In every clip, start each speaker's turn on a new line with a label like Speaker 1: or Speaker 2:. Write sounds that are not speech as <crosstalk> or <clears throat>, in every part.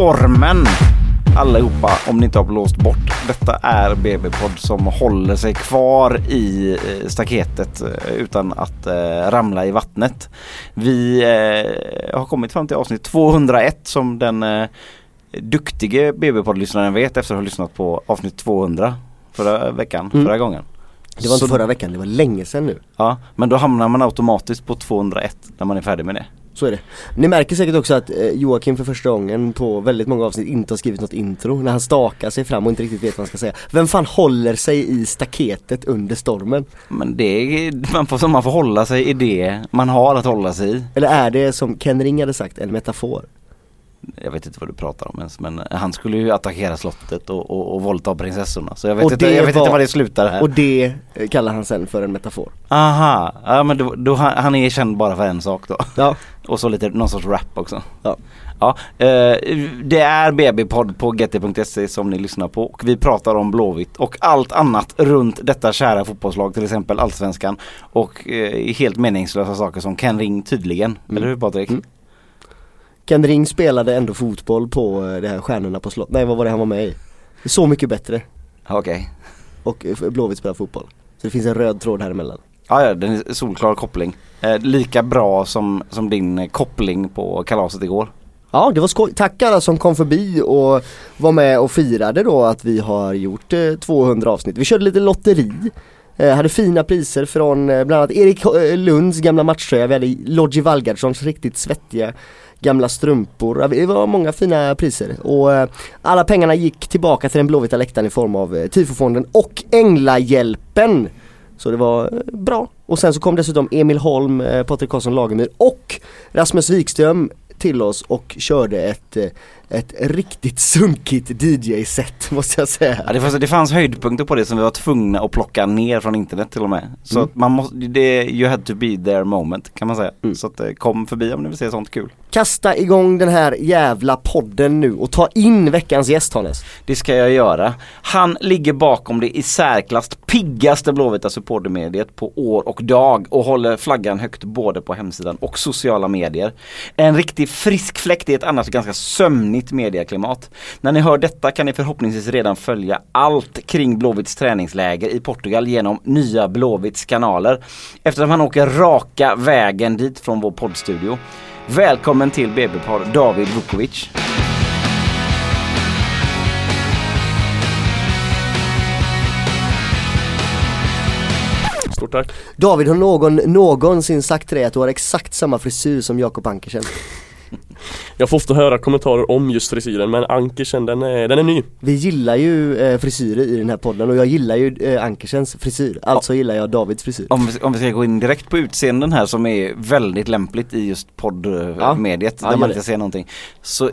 Speaker 1: stormen allihopa om ni inte har blåst bort. Detta är BB-podd som håller sig kvar i eh, staketet eh, utan att eh, ramla i vattnet. Vi eh, har kommit fram till avsnitt 201 som den eh, duktige BB-poddlyssnaren vet efter att ha lyssnat på avsnitt 200 förra veckan,
Speaker 2: Mm.
Speaker 1: förra gången.
Speaker 2: Det var inte
Speaker 1: Så-
Speaker 2: förra veckan, det var länge sedan nu.
Speaker 1: Ja, men då hamnar man automatiskt på 201 när man är färdig med det.
Speaker 2: Så är det. Ni märker säkert också att eh, Joakim för första gången på väldigt många avsnitt inte har skrivit något intro när han stakar sig fram och inte riktigt vet vad han ska säga. Vem fan håller sig i staketet under stormen?
Speaker 1: Men det är, man får, man får hålla sig i det man har att hålla sig i.
Speaker 2: Eller är det som Ken Ring hade sagt, en metafor?
Speaker 1: Jag vet inte vad du pratar om ens men han skulle ju attackera slottet och, och, och våldta prinsessorna. Så jag vet,
Speaker 2: Och
Speaker 1: inte, jag vet
Speaker 2: var-
Speaker 1: inte vad det slutar här.
Speaker 2: Och det eh, kallar han sen för en metafor.
Speaker 1: Aha, ja men då, då, han han är känd bara för en sak då.
Speaker 2: Ja, <laughs>
Speaker 1: Och så lite någon sorts rap också.
Speaker 2: Ja.
Speaker 1: Ja, eh, det är BB-podd på gt.se som ni lyssnar på och vi pratar om Blåvitt och allt annat runt detta kära fotbollslag, till exempel Allsvenskan och eh, helt meningslösa saker som Ken Ring tydligen,
Speaker 2: Mm.
Speaker 1: eller hur Patrik?
Speaker 2: Mm. Ken Ring spelade ändå fotboll på eh, det här Stjärnorna på slott, nej vad var det han var med i? Så mycket bättre.
Speaker 1: Okej.
Speaker 2: Och eh, Blåvitt spelar fotboll. Så det finns en röd tråd här emellan.
Speaker 1: Ja, ja, den är solklar koppling. Eh, lika bra som, som din eh, koppling på kalaset igår.
Speaker 2: Ja det var skoj, tack alla som kom förbi och var med och firade då att vi har gjort eh, 200 avsnitt. Vi körde lite lotteri, eh, hade fina priser från bland annat Erik Lunds gamla matchtröja, vi hade Lodji Valgardssons riktigt svettiga gamla strumpor. Ja, Det var många fina priser och eh, alla pengarna gick tillbaka till den blåvita läktaren i form av eh, Tifofonden och Änglahjälpen. Så det var eh, bra. Och sen så kom dessutom Emil Holm, Patrik Karlsson Lagemyr och Rasmus Wikström till oss och körde ett, ett riktigt sunkigt DJ-set <laughs> måste jag säga.
Speaker 1: Ja, det, fanns, det fanns höjdpunkter på det som vi var tvungna att plocka ner från internet till och med. Så
Speaker 2: Mm.
Speaker 1: man måste, det, you had to be there moment kan man säga.
Speaker 2: Mm.
Speaker 1: Så att, eh, kom förbi om ni vill se sånt kul.
Speaker 2: Kasta igång den här jävla podden nu och ta in veckans gäst Hannes.
Speaker 1: Det ska jag göra. Han ligger bakom det i särklass piggaste blåvita supportermediet på år och dag och håller flaggan högt både på hemsidan och sociala medier. En riktig frisk fläkt i ett annars ganska sömnigt mediaklimat. När ni hör detta kan ni förhoppningsvis redan följa allt kring Blåvitts träningsläger i Portugal genom nya Blåvitts kanaler. Eftersom han åker raka vägen dit från vår poddstudio. Välkommen till BB-podd David Vukovic.
Speaker 3: Stort tack.
Speaker 2: David, har någon någonsin sagt till dig att du har exakt samma frisyr som Jakob Ankersen?
Speaker 3: Jag får ofta höra kommentarer om just frisyren men Ankersen den är, den är ny.
Speaker 2: Vi gillar ju eh, frisyrer i den här podden och jag gillar ju eh, Ankersens frisyr, alltså gillar jag Davids frisyr.
Speaker 1: Om vi, om vi ska gå in direkt på utseenden här som är väldigt lämpligt i just
Speaker 2: Ja.
Speaker 1: poddmediet
Speaker 2: Ja,
Speaker 1: där
Speaker 2: gör
Speaker 1: man
Speaker 2: det.
Speaker 1: inte ser någonting. Så,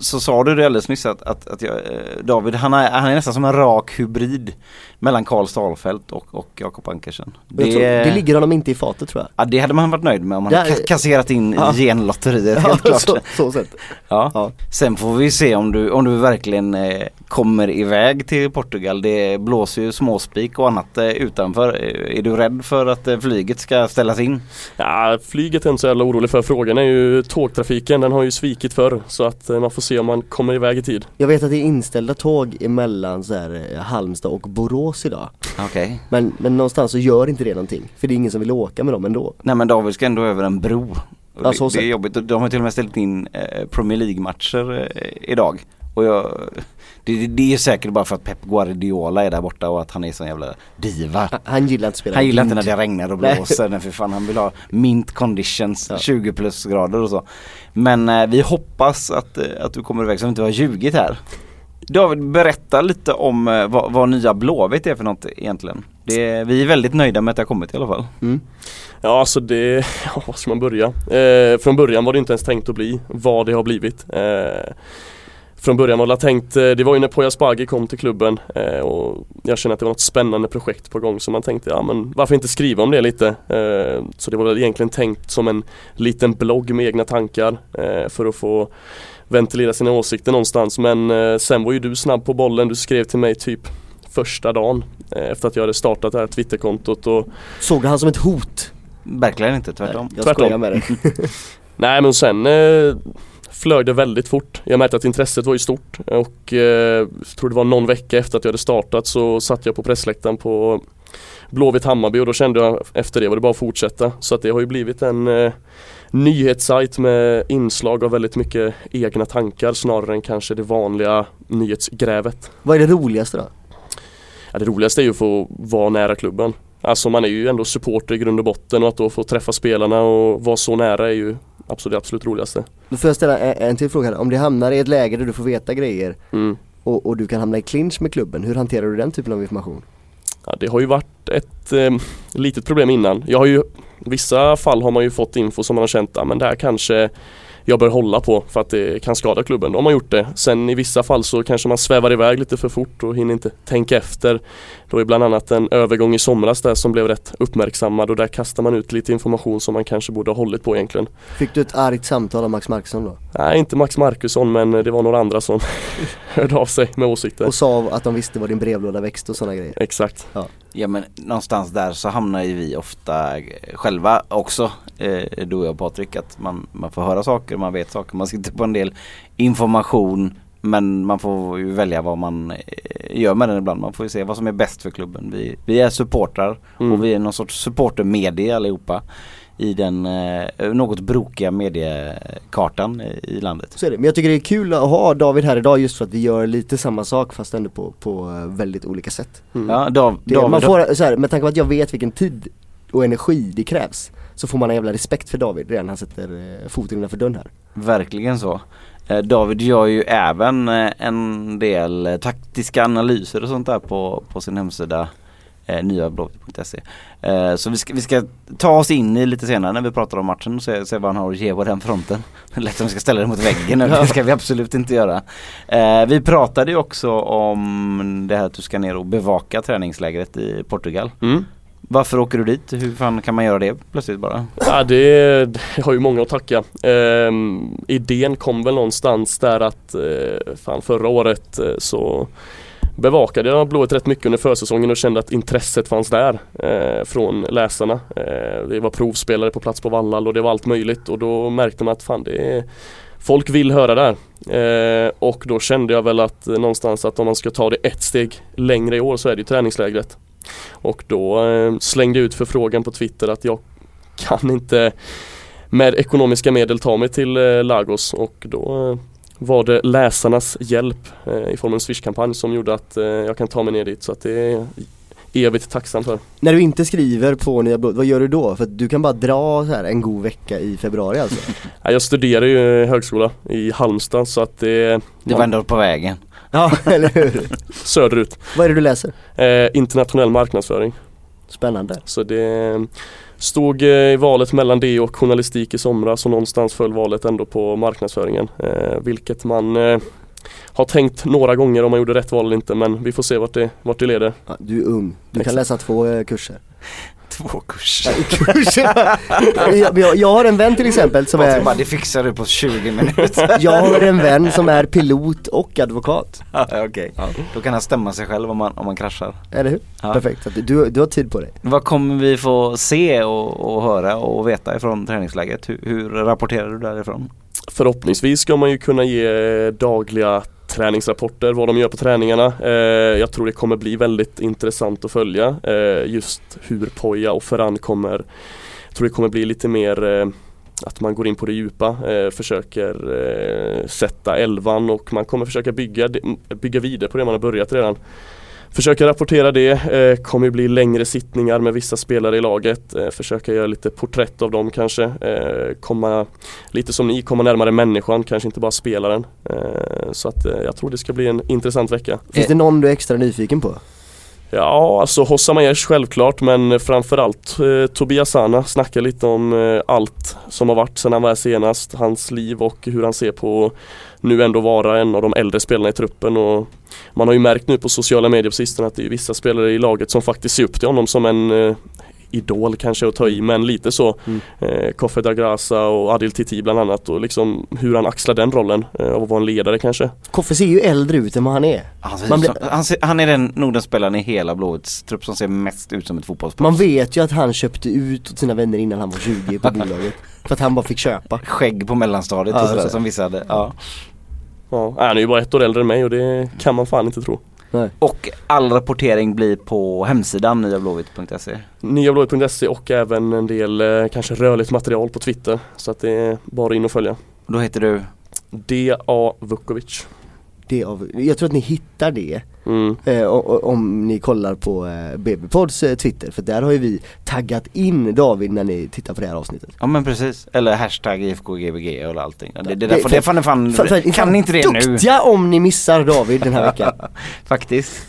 Speaker 1: så sa du det alldeles nyss att, att, att jag, eh, David han är, han är nästan som en rak hybrid mellan Karl Stalfelt och, och Jakob Ankersen.
Speaker 2: Jag tror, det ligger honom inte i fatet tror jag.
Speaker 1: ja, det hade man varit nöjd med om man
Speaker 2: Det
Speaker 1: ka- kasserat in
Speaker 2: Ja.
Speaker 1: genlotteriet helt klart.
Speaker 2: så, så sett.
Speaker 1: Ja.
Speaker 2: Ja.
Speaker 1: Sen får vi se om du, om du verkligen eh, kommer iväg till Portugal. Det blåser ju småspik och annat eh, utanför. Eh, Är du rädd för att eh, flyget ska ställas in?
Speaker 3: Ja, flyget är inte så jävla orolig för. Frågan är ju tågtrafiken, den har ju svikit förr. Så att eh, man får se om man kommer iväg i tid.
Speaker 2: Jag vet att det är inställda tåg emellan så här, eh, Halmstad och Borås idag.
Speaker 1: Okej.
Speaker 2: Men, men någonstans så gör inte det någonting. För det är ingen som vill åka med dem ändå.
Speaker 1: Nej men David ska ändå över en bro.
Speaker 2: Ja,
Speaker 1: det, det är jobbigt. De har till och med ställt in eh, Premier League-matcher eh, idag. Och jag, det, det- är säkert bara för att Pep Guardiola är där borta och att han är sån jävla diva.
Speaker 2: Han- Han gillar inte att spela
Speaker 1: Han gillar inte när det regnar och blåser. Nej. För fan, han vill ha mint conditions,
Speaker 2: Ja.
Speaker 1: 20 plusgrader och så. Men eh, vi hoppas att, eh, att du kommer iväg så att inte har ljugit här. David, berätta lite om eh, vad, vad nya Blåvitt är för något egentligen. Det, vi är väldigt nöjda med att det har kommit i alla fall.
Speaker 2: Mm.
Speaker 3: Ja alltså det, <laughs> ja, var ska man börja? Eh, från början var det inte ens tänkt att bli vad det har blivit. Eh, från början var det tänkt, eh, det var ju när Poya Asbaghi kom till klubben eh, och jag kände att det var något spännande projekt på gång så man tänkte ja men varför inte skriva om det lite. Eh, så det var väl egentligen tänkt som en liten blogg med egna tankar eh, för att få ventilera sina åsikter någonstans men eh, sen var ju du snabb på bollen, du skrev till mig typ första dagen eh, efter att jag hade startat det här Twitterkontot och
Speaker 2: Såg du han som ett hot?
Speaker 1: Verkligen inte, tvärtom.
Speaker 2: Jag
Speaker 3: Tvärtom.
Speaker 2: skojar med dig. <laughs>
Speaker 3: Nej men sen eh, flög det väldigt fort. Jag märkte att intresset var ju stort och eh, tror det var någon vecka efter att jag hade startat så satt jag på pressläktaren på Blåvitt Hammarby och då kände jag efter det var det bara att fortsätta. Så att det har ju blivit en eh, nyhetssajt med inslag av väldigt mycket egna tankar snarare än kanske det vanliga nyhetsgrävet.
Speaker 2: Vad är det roligaste då?
Speaker 3: Ja, det roligaste är ju att få vara nära klubben. Alltså man är ju ändå supporter i grund och botten och att då få träffa spelarna och vara så nära är ju absolut det absolut roligaste.
Speaker 2: Då får jag ställa en, till fråga här. Om det hamnar i ett läge där du får veta grejer
Speaker 3: Mm.
Speaker 2: och, och du kan hamna i clinch med klubben, hur hanterar du den typen av information?
Speaker 3: Ja, det har ju varit ett eh, litet problem innan. Jag har ju, vissa fall har man ju fått info som man har känt, ja men det här kanske jag bör hålla på för att det kan skada klubben. Då har man gjort det. Sen i vissa fall så kanske man svävar iväg lite för fort och hinner inte tänka efter. Var ju bland annat en övergång i somras där som blev rätt uppmärksammad och där kastar man ut lite information som man kanske borde ha hållit på egentligen.
Speaker 2: Fick du ett argt samtal av Max Markusson då?
Speaker 3: Nej, inte Max Markusson men det var några andra som <laughs> hörde av sig med åsikter.
Speaker 2: Och sa att de visste vad din brevlåda växte och sådana grejer?
Speaker 3: Exakt.
Speaker 1: Ja men någonstans där så hamnar ju vi ofta eh, själva också, eh, du och jag Patrik, att man, man får höra saker, man vet saker, man sitter på en del information men man får ju välja vad man eh, gör med den ibland. Man får ju se vad som är bäst för klubben. Vi, vi är supportrar
Speaker 3: Mm.
Speaker 1: och vi är någon sorts supportermedia allihopa i den eh, något brokiga mediekartan i, landet.
Speaker 2: Så är det. Men jag tycker det är kul att ha David här idag just för att vi gör lite samma sak fast ändå på, på eh, väldigt olika sätt.
Speaker 3: Mm.
Speaker 1: Ja, Dav,
Speaker 2: Det,
Speaker 1: David,
Speaker 2: man får, så här, med tanke på att jag vet vilken tid och energi det krävs så får man en jävla respekt för David redan när han sätter eh, foten innanför dörren här.
Speaker 1: Verkligen så. Eh, David gör ju även en del taktiska analyser och sånt där på, på sin hemsida eh, nyablåvitt.se. Eh, så vi ska, vi ska ta oss in i lite senare när vi pratar om matchen och se, se vad han har att ge på den fronten. <laughs> Lätt som vi ska ställa det mot väggen nu, <laughs> det ska vi absolut inte göra. Eh, vi pratade ju också om det här att du ska ner och bevaka träningslägret i Portugal.
Speaker 3: Mm.
Speaker 1: Varför åker du dit? Hur fan kan man göra det plötsligt bara?
Speaker 3: Ja det, det har ju många att tacka. Ehm, idén kom väl någonstans där att eh, fan förra året eh, så bevakade jag Blåvitt rätt mycket under försäsongen och kände att intresset fanns där eh, från läsarna. Eh, det var provspelare på plats på Vallhall och det var allt möjligt och då märkte man att fan det är Folk vill höra där eh, och då kände jag väl att eh, någonstans att om man ska ta det ett steg längre i år så är det ju träningslägret. Och då eh, slängde jag ut förfrågan på Twitter att jag kan inte med ekonomiska medel ta mig till eh, Lagos och då eh, var det läsarnas hjälp eh, i form av en Swish-kampanj som gjorde att eh, jag kan ta mig ner dit så att det är evigt tacksam för.
Speaker 2: När du inte skriver på Nya Blod, vad gör du då? För att du kan bara dra så här en god vecka i februari alltså? <laughs>
Speaker 3: Ja, Jag studerar ju högskola i Halmstad så att det
Speaker 1: Det var ändå på vägen. <laughs>
Speaker 2: ja, eller hur?
Speaker 3: söderut.
Speaker 2: Vad är det du läser?
Speaker 3: Eh, internationell marknadsföring.
Speaker 2: Spännande.
Speaker 3: Så det stod eh, i valet mellan det och journalistik i somras och någonstans föll valet ändå på marknadsföringen. Eh, vilket man eh, har tänkt några gånger om man gjorde rätt val eller inte men vi får se vart det, vart det leder.
Speaker 2: Ja, du är ung, du kan läsa två kurser.
Speaker 1: Två kurser.
Speaker 2: jag, jag, jag har en vän till exempel som
Speaker 1: bara,
Speaker 2: är
Speaker 1: det fixar du på 20 minuter. <laughs>
Speaker 2: Jag har en vän som är pilot och advokat,
Speaker 1: Ja, Okej, då kan han stämma sig själv om man, om man kraschar.
Speaker 2: eller hur?
Speaker 1: Ja.
Speaker 2: Perfekt, du, du har tid på dig
Speaker 1: Vad kommer vi få se och, och höra och veta ifrån träningsläget? Hur, hur rapporterar du därifrån?
Speaker 3: Förhoppningsvis ska man ju kunna ge dagliga träningsrapporter, vad de gör på träningarna. Eh, jag tror det kommer bli väldigt intressant att följa eh, just hur Poja och Ferran kommer Jag tror det kommer bli lite mer eh, att man går in på det djupa, eh, försöker eh, sätta elvan och man kommer försöka bygga, bygga vidare på det man har börjat redan. Försöka rapportera det, eh, kommer ju bli längre sittningar med vissa spelare i laget. Eh, försöka göra lite porträtt av dem kanske. Eh, komma, lite som ni, komma närmare människan, kanske inte bara spelaren. Eh, så att eh, jag tror det ska bli en intressant vecka.
Speaker 2: Finns det någon du är extra nyfiken på?
Speaker 3: Ja, alltså Hossa Aiesh självklart men framförallt eh, Tobias Sana snackar lite om eh, allt som har varit sedan han var här senast, hans liv och hur han ser på nu ändå vara en av de äldre spelarna i truppen. Och man har ju märkt nu på sociala medier på sistone att det är vissa spelare i laget som faktiskt ser upp till honom som en eh, idol kanske att ta i men lite så.
Speaker 2: Mm.
Speaker 3: Eh, Koffe Dagrasa och Adil Titi bland annat och liksom hur han axlar den rollen eh, av att vara en ledare kanske.
Speaker 2: Koffe ser ju äldre ut än vad han är. Man
Speaker 1: man
Speaker 2: blir-
Speaker 1: han, ser, han är den Nordenspelaren i hela Blåvitts trupp som ser mest ut som ett fotbollsproffs.
Speaker 2: Man vet ju att han köpte ut åt sina vänner innan han var 20 på bolaget. <laughs> För att han bara fick köpa.
Speaker 1: Skägg på mellanstadiet
Speaker 2: Ja,
Speaker 1: och sådär
Speaker 2: så.
Speaker 1: som vissa hade. Ja.
Speaker 3: Ja, han är ju bara ett år äldre än mig och det kan man fan inte tro.
Speaker 1: Och all rapportering blir på hemsidan niablåvitt.se.
Speaker 3: Niablåvitt.se och även en del eh, kanske rörligt material på Twitter. Så att det är bara in och följa.
Speaker 1: Då heter du?
Speaker 3: D.A. Vukovic.
Speaker 2: Det av, jag tror att ni hittar det
Speaker 3: Mm.
Speaker 2: eh, o- o- om ni kollar på eh, BB-pods eh, Twitter. För där har ju vi taggat in David när ni tittar på det här avsnittet.
Speaker 1: Ja men precis. Eller hashtag IFKGBG och allting. Det, det,
Speaker 2: Det- för-
Speaker 1: det får ni fan,
Speaker 2: För- för-
Speaker 1: kan ni inte det nu?
Speaker 2: Duktiga om ni missar David den här veckan. <laughs>
Speaker 1: Faktiskt.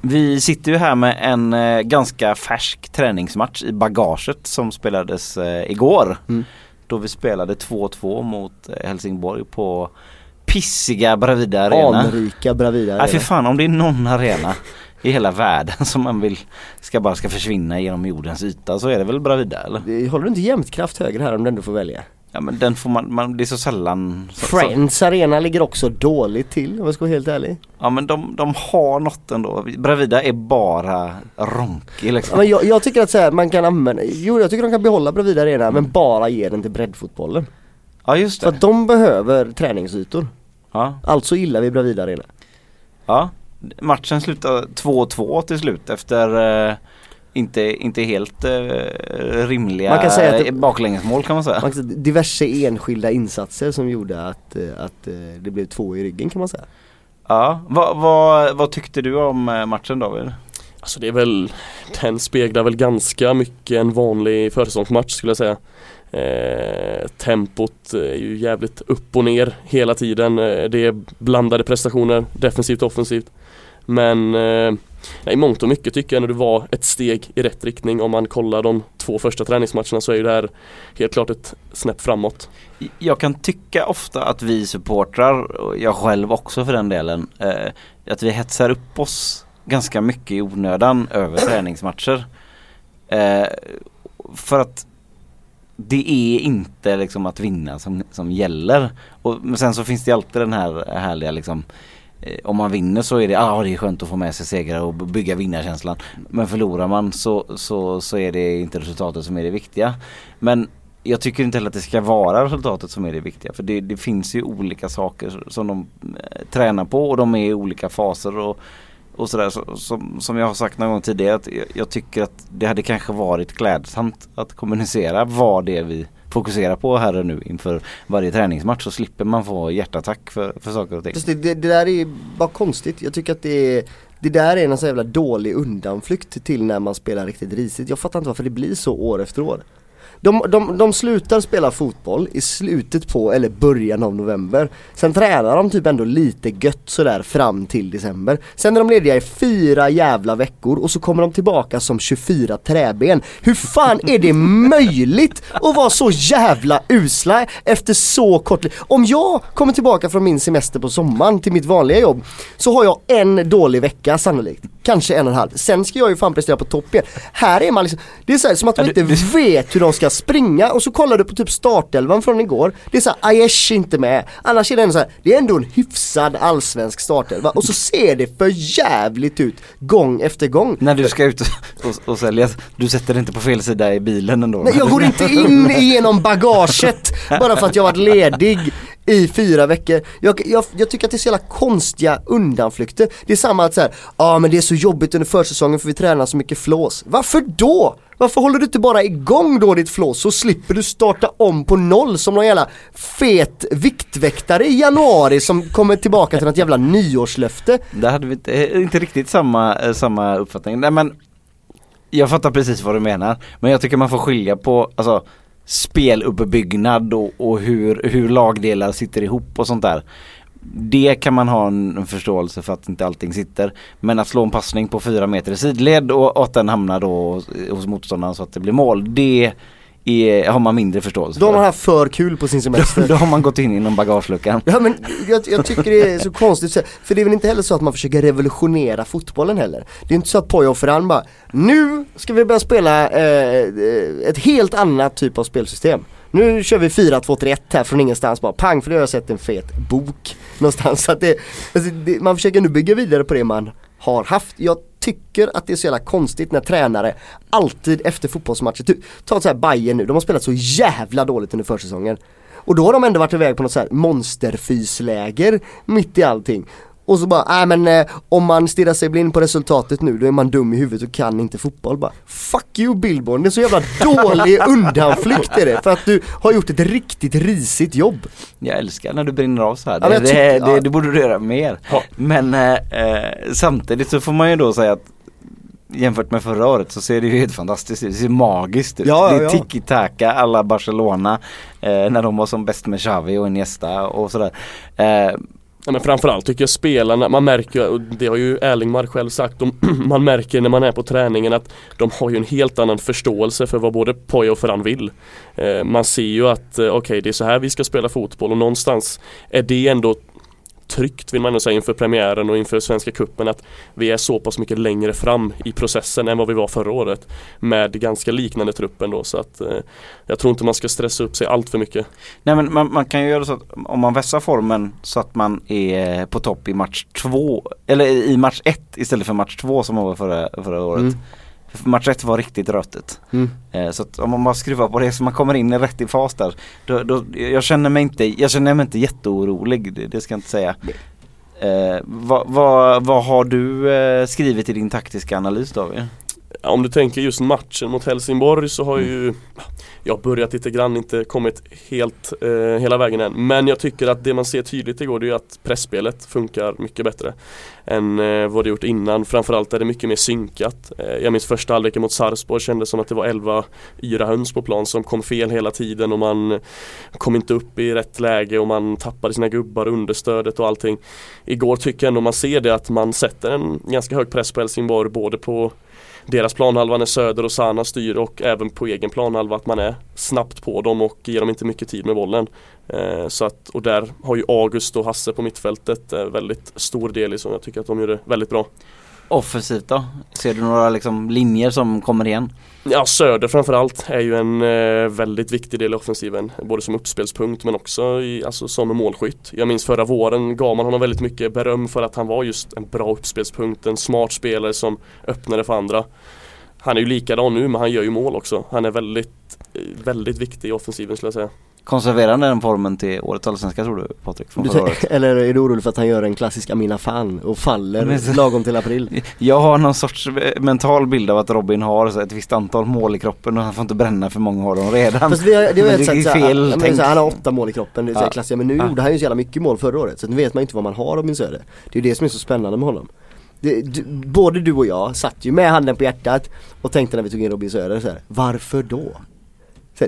Speaker 1: Vi sitter ju här med en eh, ganska färsk träningsmatch i bagaget som spelades eh, igår.
Speaker 2: Mm.
Speaker 1: Då vi spelade 2-2 mot eh, Helsingborg på pissiga Bravida Arena.
Speaker 2: Anrika Bravida
Speaker 1: Nej för
Speaker 2: Arena.
Speaker 1: fan om det är någon arena i hela världen som man vill ska bara ska försvinna genom jordens yta så är det väl Bravida eller?
Speaker 2: Det- Håller du inte jämnt kraft höger här om du ändå får välja?
Speaker 1: Ja men den får man, man det är så sällan så, så,
Speaker 2: Friends Arena ligger också dåligt till om jag ska vara helt ärlig.
Speaker 1: Ja men de, de har något ändå. Bravida är bara ronkig
Speaker 2: Ja,
Speaker 1: liksom.
Speaker 2: men jag, jag tycker att så här, man kan använda, jo jag tycker de kan behålla Bravida Arena men bara ge den till breddfotbollen.
Speaker 1: Ja just
Speaker 2: För
Speaker 1: det.
Speaker 2: att de behöver träningsytor.
Speaker 1: Ja.
Speaker 2: Alltså gillar vi Bravida Arena.
Speaker 1: Ja, matchen slutade 2-2 till slut efter eh, inte, inte helt eh, rimliga
Speaker 2: Man kan säga att det-
Speaker 1: baklängesmål kan man säga.
Speaker 2: Man kan säga diverse enskilda insatser som gjorde att, eh, att eh, det blev två i ryggen kan man säga.
Speaker 1: Ja, vad, vad, vad tyckte du om eh, matchen David?
Speaker 3: Alltså det är väl, den speglar väl ganska mycket en vanlig försäsongsmatch skulle jag säga. Eh, tempot är ju jävligt upp och ner hela tiden. Eh, det är blandade prestationer, defensivt och offensivt. Men eh, i mångt och mycket tycker jag när det var ett steg i rätt riktning. Om man kollar de två första träningsmatcherna så är ju det här helt klart ett snäpp framåt.
Speaker 1: Jag kan tycka ofta att vi supportrar, och jag själv också för den delen, eh, att vi hetsar upp oss ganska mycket i onödan över träningsmatcher. Eh, för att det är inte liksom att vinna som, som gäller. Och, men sen så finns det alltid den här härliga liksom eh, om man vinner så är det, ah, det är skönt att få med sig segrar och bygga vinnarkänslan. Men förlorar man så, så, så är det inte resultatet som är det viktiga. Men jag tycker inte heller att det ska vara resultatet som är det viktiga. För det, det finns ju olika saker som de eh, tränar på och de är i olika faser. Och, och sådär så, som, som jag har sagt någon gång tidigare att jag, tycker att det hade kanske varit klädsamt att kommunicera vad det är vi fokuserar på här och nu inför varje träningsmatch så slipper man få hjärtattack för, för saker och ting.
Speaker 2: Det, det, det där är bara konstigt. Jag tycker att det är det där är en så jävla dålig undanflykt till när man spelar riktigt risigt. Jag fattar inte varför det blir så år efter år. De, de, de slutar spela fotboll i slutet på eller början av november. Sen tränar de typ ändå lite gött sådär fram till december. Sen är de lediga i fyra jävla veckor och så kommer de tillbaka som 24 träben. Hur fan är det möjligt att vara så jävla usla efter så kort Om jag kommer tillbaka från min semester på sommaren till mitt vanliga jobb så har jag en dålig vecka sannolikt. Kanske en och en halv. Sen ska jag ju fan prestera på topp igen. Här är man liksom, det är så här, som att de
Speaker 1: Ja,
Speaker 2: inte vet hur de ska springa och så kollar du på typ startelvan från igår. Det är såhär, Aiesh inte med. Annars är det ändå så här, det är ändå en hyfsad allsvensk startelva och så ser det för jävligt ut gång efter gång.
Speaker 1: När du ska ut och, och, sälja, du sätter dig inte på fel sida i bilen ändå?
Speaker 2: Nej, jag går inte in genom bagaget bara för att jag varit ledig i fyra veckor. Jag, jag, jag tycker att det är så jävla konstiga undanflykter. Det är samma att säga, ja ah, men det är så jobbigt under försäsongen för vi tränar så mycket flås. Varför då? Varför håller du inte bara igång då ditt flås så slipper du starta om på noll som någon jävla fet viktväktare i januari som kommer tillbaka till något jävla nyårslöfte.
Speaker 1: Där hade vi inte, eh, inte riktigt samma, eh, samma uppfattning. Nej men Jag fattar precis vad du menar. Men jag tycker man får skilja på alltså, speluppbyggnad och, och hur, hur lagdelar sitter ihop och sånt där. Det kan man ha en, förståelse för att inte allting sitter. Men att slå en passning på fyra meter i sidled och, att den hamnar då hos- motståndaren så att det blir mål. Det är, har man mindre förståelse
Speaker 2: Då har man
Speaker 1: för.
Speaker 2: haft för kul på sin semester. <laughs>
Speaker 1: Då har man gått in genom bagageluckan.
Speaker 2: Ja men jag, jag tycker det är så konstigt, för det är väl inte heller så att man försöker revolutionera fotbollen heller. Det är inte så att Poyo och Ferran bara, nu ska vi börja spela eh, ett helt annat typ av spelsystem. Nu kör vi 4-2-3-1 här från ingenstans bara pang för det har jag sett en fet bok någonstans. <laughs> Så att det, alltså det, man försöker nu bygga vidare på det man har haft. Jag tycker att det är så jävla konstigt när tränare alltid efter fotbollsmatcher, typ, ta så här Bayern nu, de har spelat så jävla dåligt under försäsongen. Och då har de ändå varit iväg på något så här monsterfysläger mitt i allting. Och så bara, nej men eh, om man stirrar sig blind på resultatet nu då är man dum i huvudet och kan inte fotboll bara. Fuck you Billborn, det är så jävla <laughs> dålig undanflykt är det för att du har gjort ett riktigt risigt jobb.
Speaker 1: Jag älskar när du brinner av så här.
Speaker 2: Ja,
Speaker 1: det,
Speaker 2: jag
Speaker 1: det, det, det borde du göra mer.
Speaker 3: Ja.
Speaker 1: Men eh, eh, samtidigt så får man ju då säga att jämfört med förra året så ser det ju helt fantastiskt ut. Det ser magiskt ut.
Speaker 2: Ja, ja,
Speaker 1: det är tiki-taka alla Barcelona eh, när de var som bäst med Xavi och Iniesta och sådär. Eh,
Speaker 3: Ja, men framförallt tycker jag spelarna, man märker, och det har ju Erlingmar själv sagt, de, <clears throat> man märker när man är på träningen att de har ju en helt annan förståelse för vad både Poya och Ferran vill. Eh, man ser ju att eh, okej det är så här vi ska spela fotboll och någonstans är det ändå tryggt vill man nog säga inför premiären och inför Svenska Cupen att vi är så pass mycket längre fram i processen än vad vi var förra året med ganska liknande truppen då så att eh, jag tror inte man ska stressa upp sig allt för mycket.
Speaker 1: Nej men man, man kan ju göra så att om man vässar formen så att man är på topp i match två eller i match ett istället för match två som man var förra, förra året.
Speaker 2: Mm.
Speaker 1: För match ett var riktigt rötet.
Speaker 2: Mm.
Speaker 1: Eh, Så om man bara skruvar på det så man kommer in i rätt i fas där. Då, då, jag känner mig inte, jag känner mig inte jätteorolig, det, det ska jag inte säga. Eh, vad, vad, vad har du eh, skrivit i din taktiska analys David?
Speaker 3: Om du tänker just matchen mot Helsingborg så har ju jag börjat lite grann, inte kommit helt eh, hela vägen än. Men jag tycker att det man ser tydligt igår det är att pressspelet funkar mycket bättre än eh, vad det gjort innan. Framförallt är det mycket mer synkat. Eh, jag minns första halvleken mot Sarpsborg kändes som att det var 11 yra höns på plan som kom fel hela tiden och man kom inte upp i rätt läge och man tappade sina gubbar, understödet och allting. Igår tycker jag ändå man ser det att man sätter en ganska hög press på Helsingborg både på deras planhalva när Söder och Sana styr och även på egen planhalva att man är snabbt på dem och ger dem inte mycket tid med bollen. Eh, så att, och där har ju August och Hasse på mittfältet eh, väldigt stor del i så jag tycker att de gör det väldigt bra.
Speaker 1: Offensivt då? Ser du några liksom linjer som kommer igen?
Speaker 3: Ja, Söder framförallt är ju en eh, väldigt viktig del i offensiven. Både som uppspelspunkt men också i, alltså, som målskytt. Jag minns förra våren gav man honom väldigt mycket beröm för att han var just en bra uppspelspunkt. En smart spelare som öppnade för andra. Han är ju likadan nu men han gör ju mål också. Han är väldigt, eh, väldigt viktig i offensiven skulle jag säga.
Speaker 1: Konserverar han den formen till årets allsvenska tror du Patrik? Från
Speaker 2: Du,
Speaker 1: förra året?
Speaker 2: eller är du orolig för att han gör en klassisk Amina Fan och faller
Speaker 1: Men-
Speaker 2: lagom till april? <laughs>
Speaker 1: Jag har någon sorts eh, mental bild av att Robin har så ett visst antal mål i kroppen och han får inte bränna för många av dem redan.
Speaker 2: Fast vi har, det
Speaker 1: Men det är
Speaker 2: såhär,
Speaker 1: fel
Speaker 2: men
Speaker 1: tänk.
Speaker 2: såhär, han har åtta mål i kroppen, det är
Speaker 1: Ja.
Speaker 2: klassiska, men nu
Speaker 1: Ja.
Speaker 2: gjorde han ju så jävla mycket mål förra året så nu vet man inte vad man har min Söder. Det är ju det som är så spännande med honom. Det, du, både du och jag satt ju med handen på hjärtat och tänkte när vi tog in Robin Söder så här, varför då?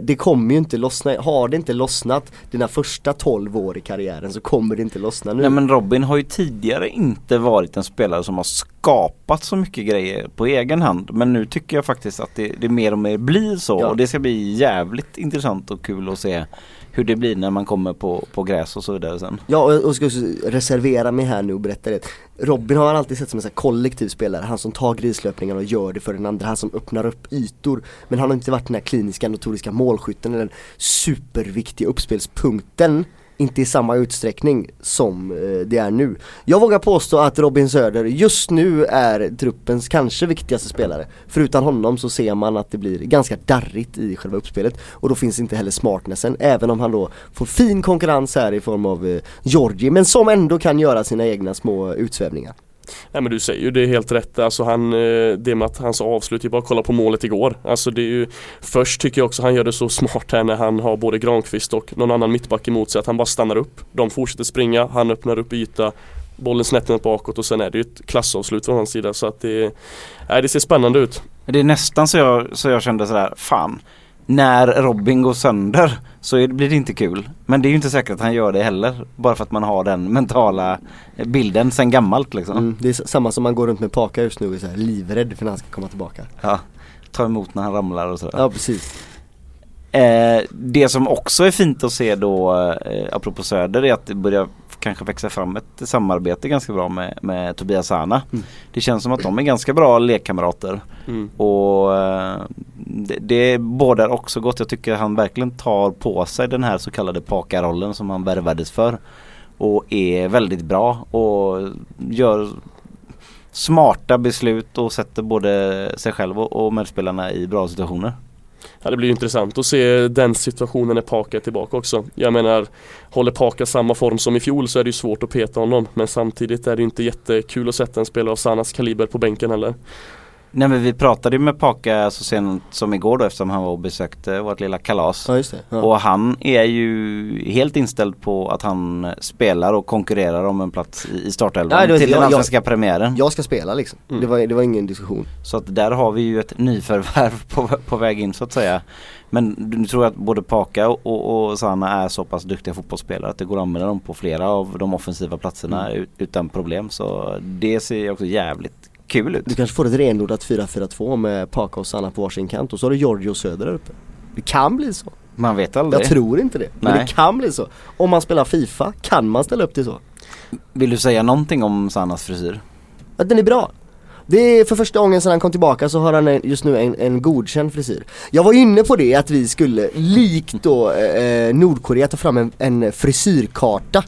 Speaker 2: Det kommer ju inte lossna, har det inte lossnat dina första 12 år i karriären så kommer det inte lossna nu.
Speaker 1: Nej men Robin har ju tidigare inte varit en spelare som har skapat så mycket grejer på egen hand. Men nu tycker jag faktiskt att det, det mer och mer blir så
Speaker 2: Ja.
Speaker 1: och det ska bli jävligt intressant och kul att se hur det blir när man kommer på, på gräs och så vidare sen.
Speaker 2: Ja och jag ska också reservera mig här nu och berätta det. Robin har man alltid sett som en sån här kollektiv spelare, han som tar grislöpningar och gör det för den andra, han som öppnar upp ytor. Men han har inte varit den här kliniska notoriska målskytten eller den superviktiga uppspelspunkten inte i samma utsträckning som eh, det är nu. Jag vågar påstå att Robin Söder just nu är truppens kanske viktigaste spelare. För utan honom så ser man att det blir ganska darrigt i själva uppspelet och då finns inte heller smartnessen även om han då får fin konkurrens här i form av eh, Georgi men som ändå kan göra sina egna små utsvävningar.
Speaker 3: Nej men du säger ju det är helt rätt. Alltså han, eh, det med att hans avslut, är bara kolla på målet igår. Alltså det är ju Först tycker jag också han gör det så smart här när han har både Granqvist och någon annan mittback emot sig att han bara stannar upp. De fortsätter springa, han öppnar upp yta Bollen snett bakåt och sen är det ju ett klassavslut från hans sida så att det Nej det ser spännande ut.
Speaker 1: Det är nästan så jag, så jag kände sådär, fan. När Robin går sönder så blir det inte kul. Men det är ju inte säkert att han gör det heller. Bara för att man har den mentala bilden sen gammalt liksom.
Speaker 2: Mm, det är samma som man går runt med Paka just nu och är så här livrädd för när han ska komma tillbaka.
Speaker 1: Ja, ta emot när han ramlar och sådär.
Speaker 2: Ja precis.
Speaker 1: Eh, det som också är fint att se då, eh, apropå Söder, är att det börjar kanske växa fram ett samarbete ganska bra med, med Tobias Sana.
Speaker 2: Mm.
Speaker 1: Det känns som att de är ganska bra lekkamrater.
Speaker 3: Mm.
Speaker 1: Och eh, det, det bådar också gott. Jag tycker han verkligen tar på sig den här så kallade Paka-rollen som han värvades för. Och är väldigt bra och gör smarta beslut och sätter både sig själv och, och medspelarna i bra situationer.
Speaker 3: Ja, det blir intressant att se den situationen när Paka är tillbaka också. Jag menar, håller Paka samma form som i fjol så är det ju svårt att peta honom. Men samtidigt är det inte jättekul att sätta en spelare av Sanas kaliber på bänken heller.
Speaker 1: Nej men vi pratade ju med Paka så sent som igår då eftersom han var och besökte vårt lilla kalas.
Speaker 2: Ja just det. Ja.
Speaker 1: Och han är ju helt inställd på att han spelar och konkurrerar om en plats i startelvan
Speaker 2: Nej, det
Speaker 1: till den
Speaker 2: jag- jag-
Speaker 1: allsvenska premiären.
Speaker 2: Jag ska spela liksom.
Speaker 3: Mm.
Speaker 2: Det, var, det var ingen diskussion.
Speaker 1: Så att där har vi ju ett nyförvärv på, på väg in så att säga. Men du tror att både Paka och, och, Sanna är så pass duktiga fotbollsspelare att det går att använda dem på flera av de offensiva platserna
Speaker 2: Mm.
Speaker 1: ut, utan problem. Så det ser också jävligt kul ut.
Speaker 2: Du kanske får ett renodlat 4-4-2 med Paka och Sanna på varsin kant och så har du Giorgio Söder där uppe. Det kan bli så.
Speaker 1: Man vet aldrig.
Speaker 2: Jag tror inte det. Men
Speaker 1: Nej.
Speaker 2: det kan bli så. Om man spelar Fifa kan man ställa upp till så.
Speaker 1: Vill du säga någonting om Sannas frisyr?
Speaker 2: Att den är bra. Det är för första gången sedan han kom tillbaka så har han en, just nu en, en godkänd frisyr. Jag var inne på det att vi skulle, likt då eh, Nordkorea, ta fram en, en frisyrkarta.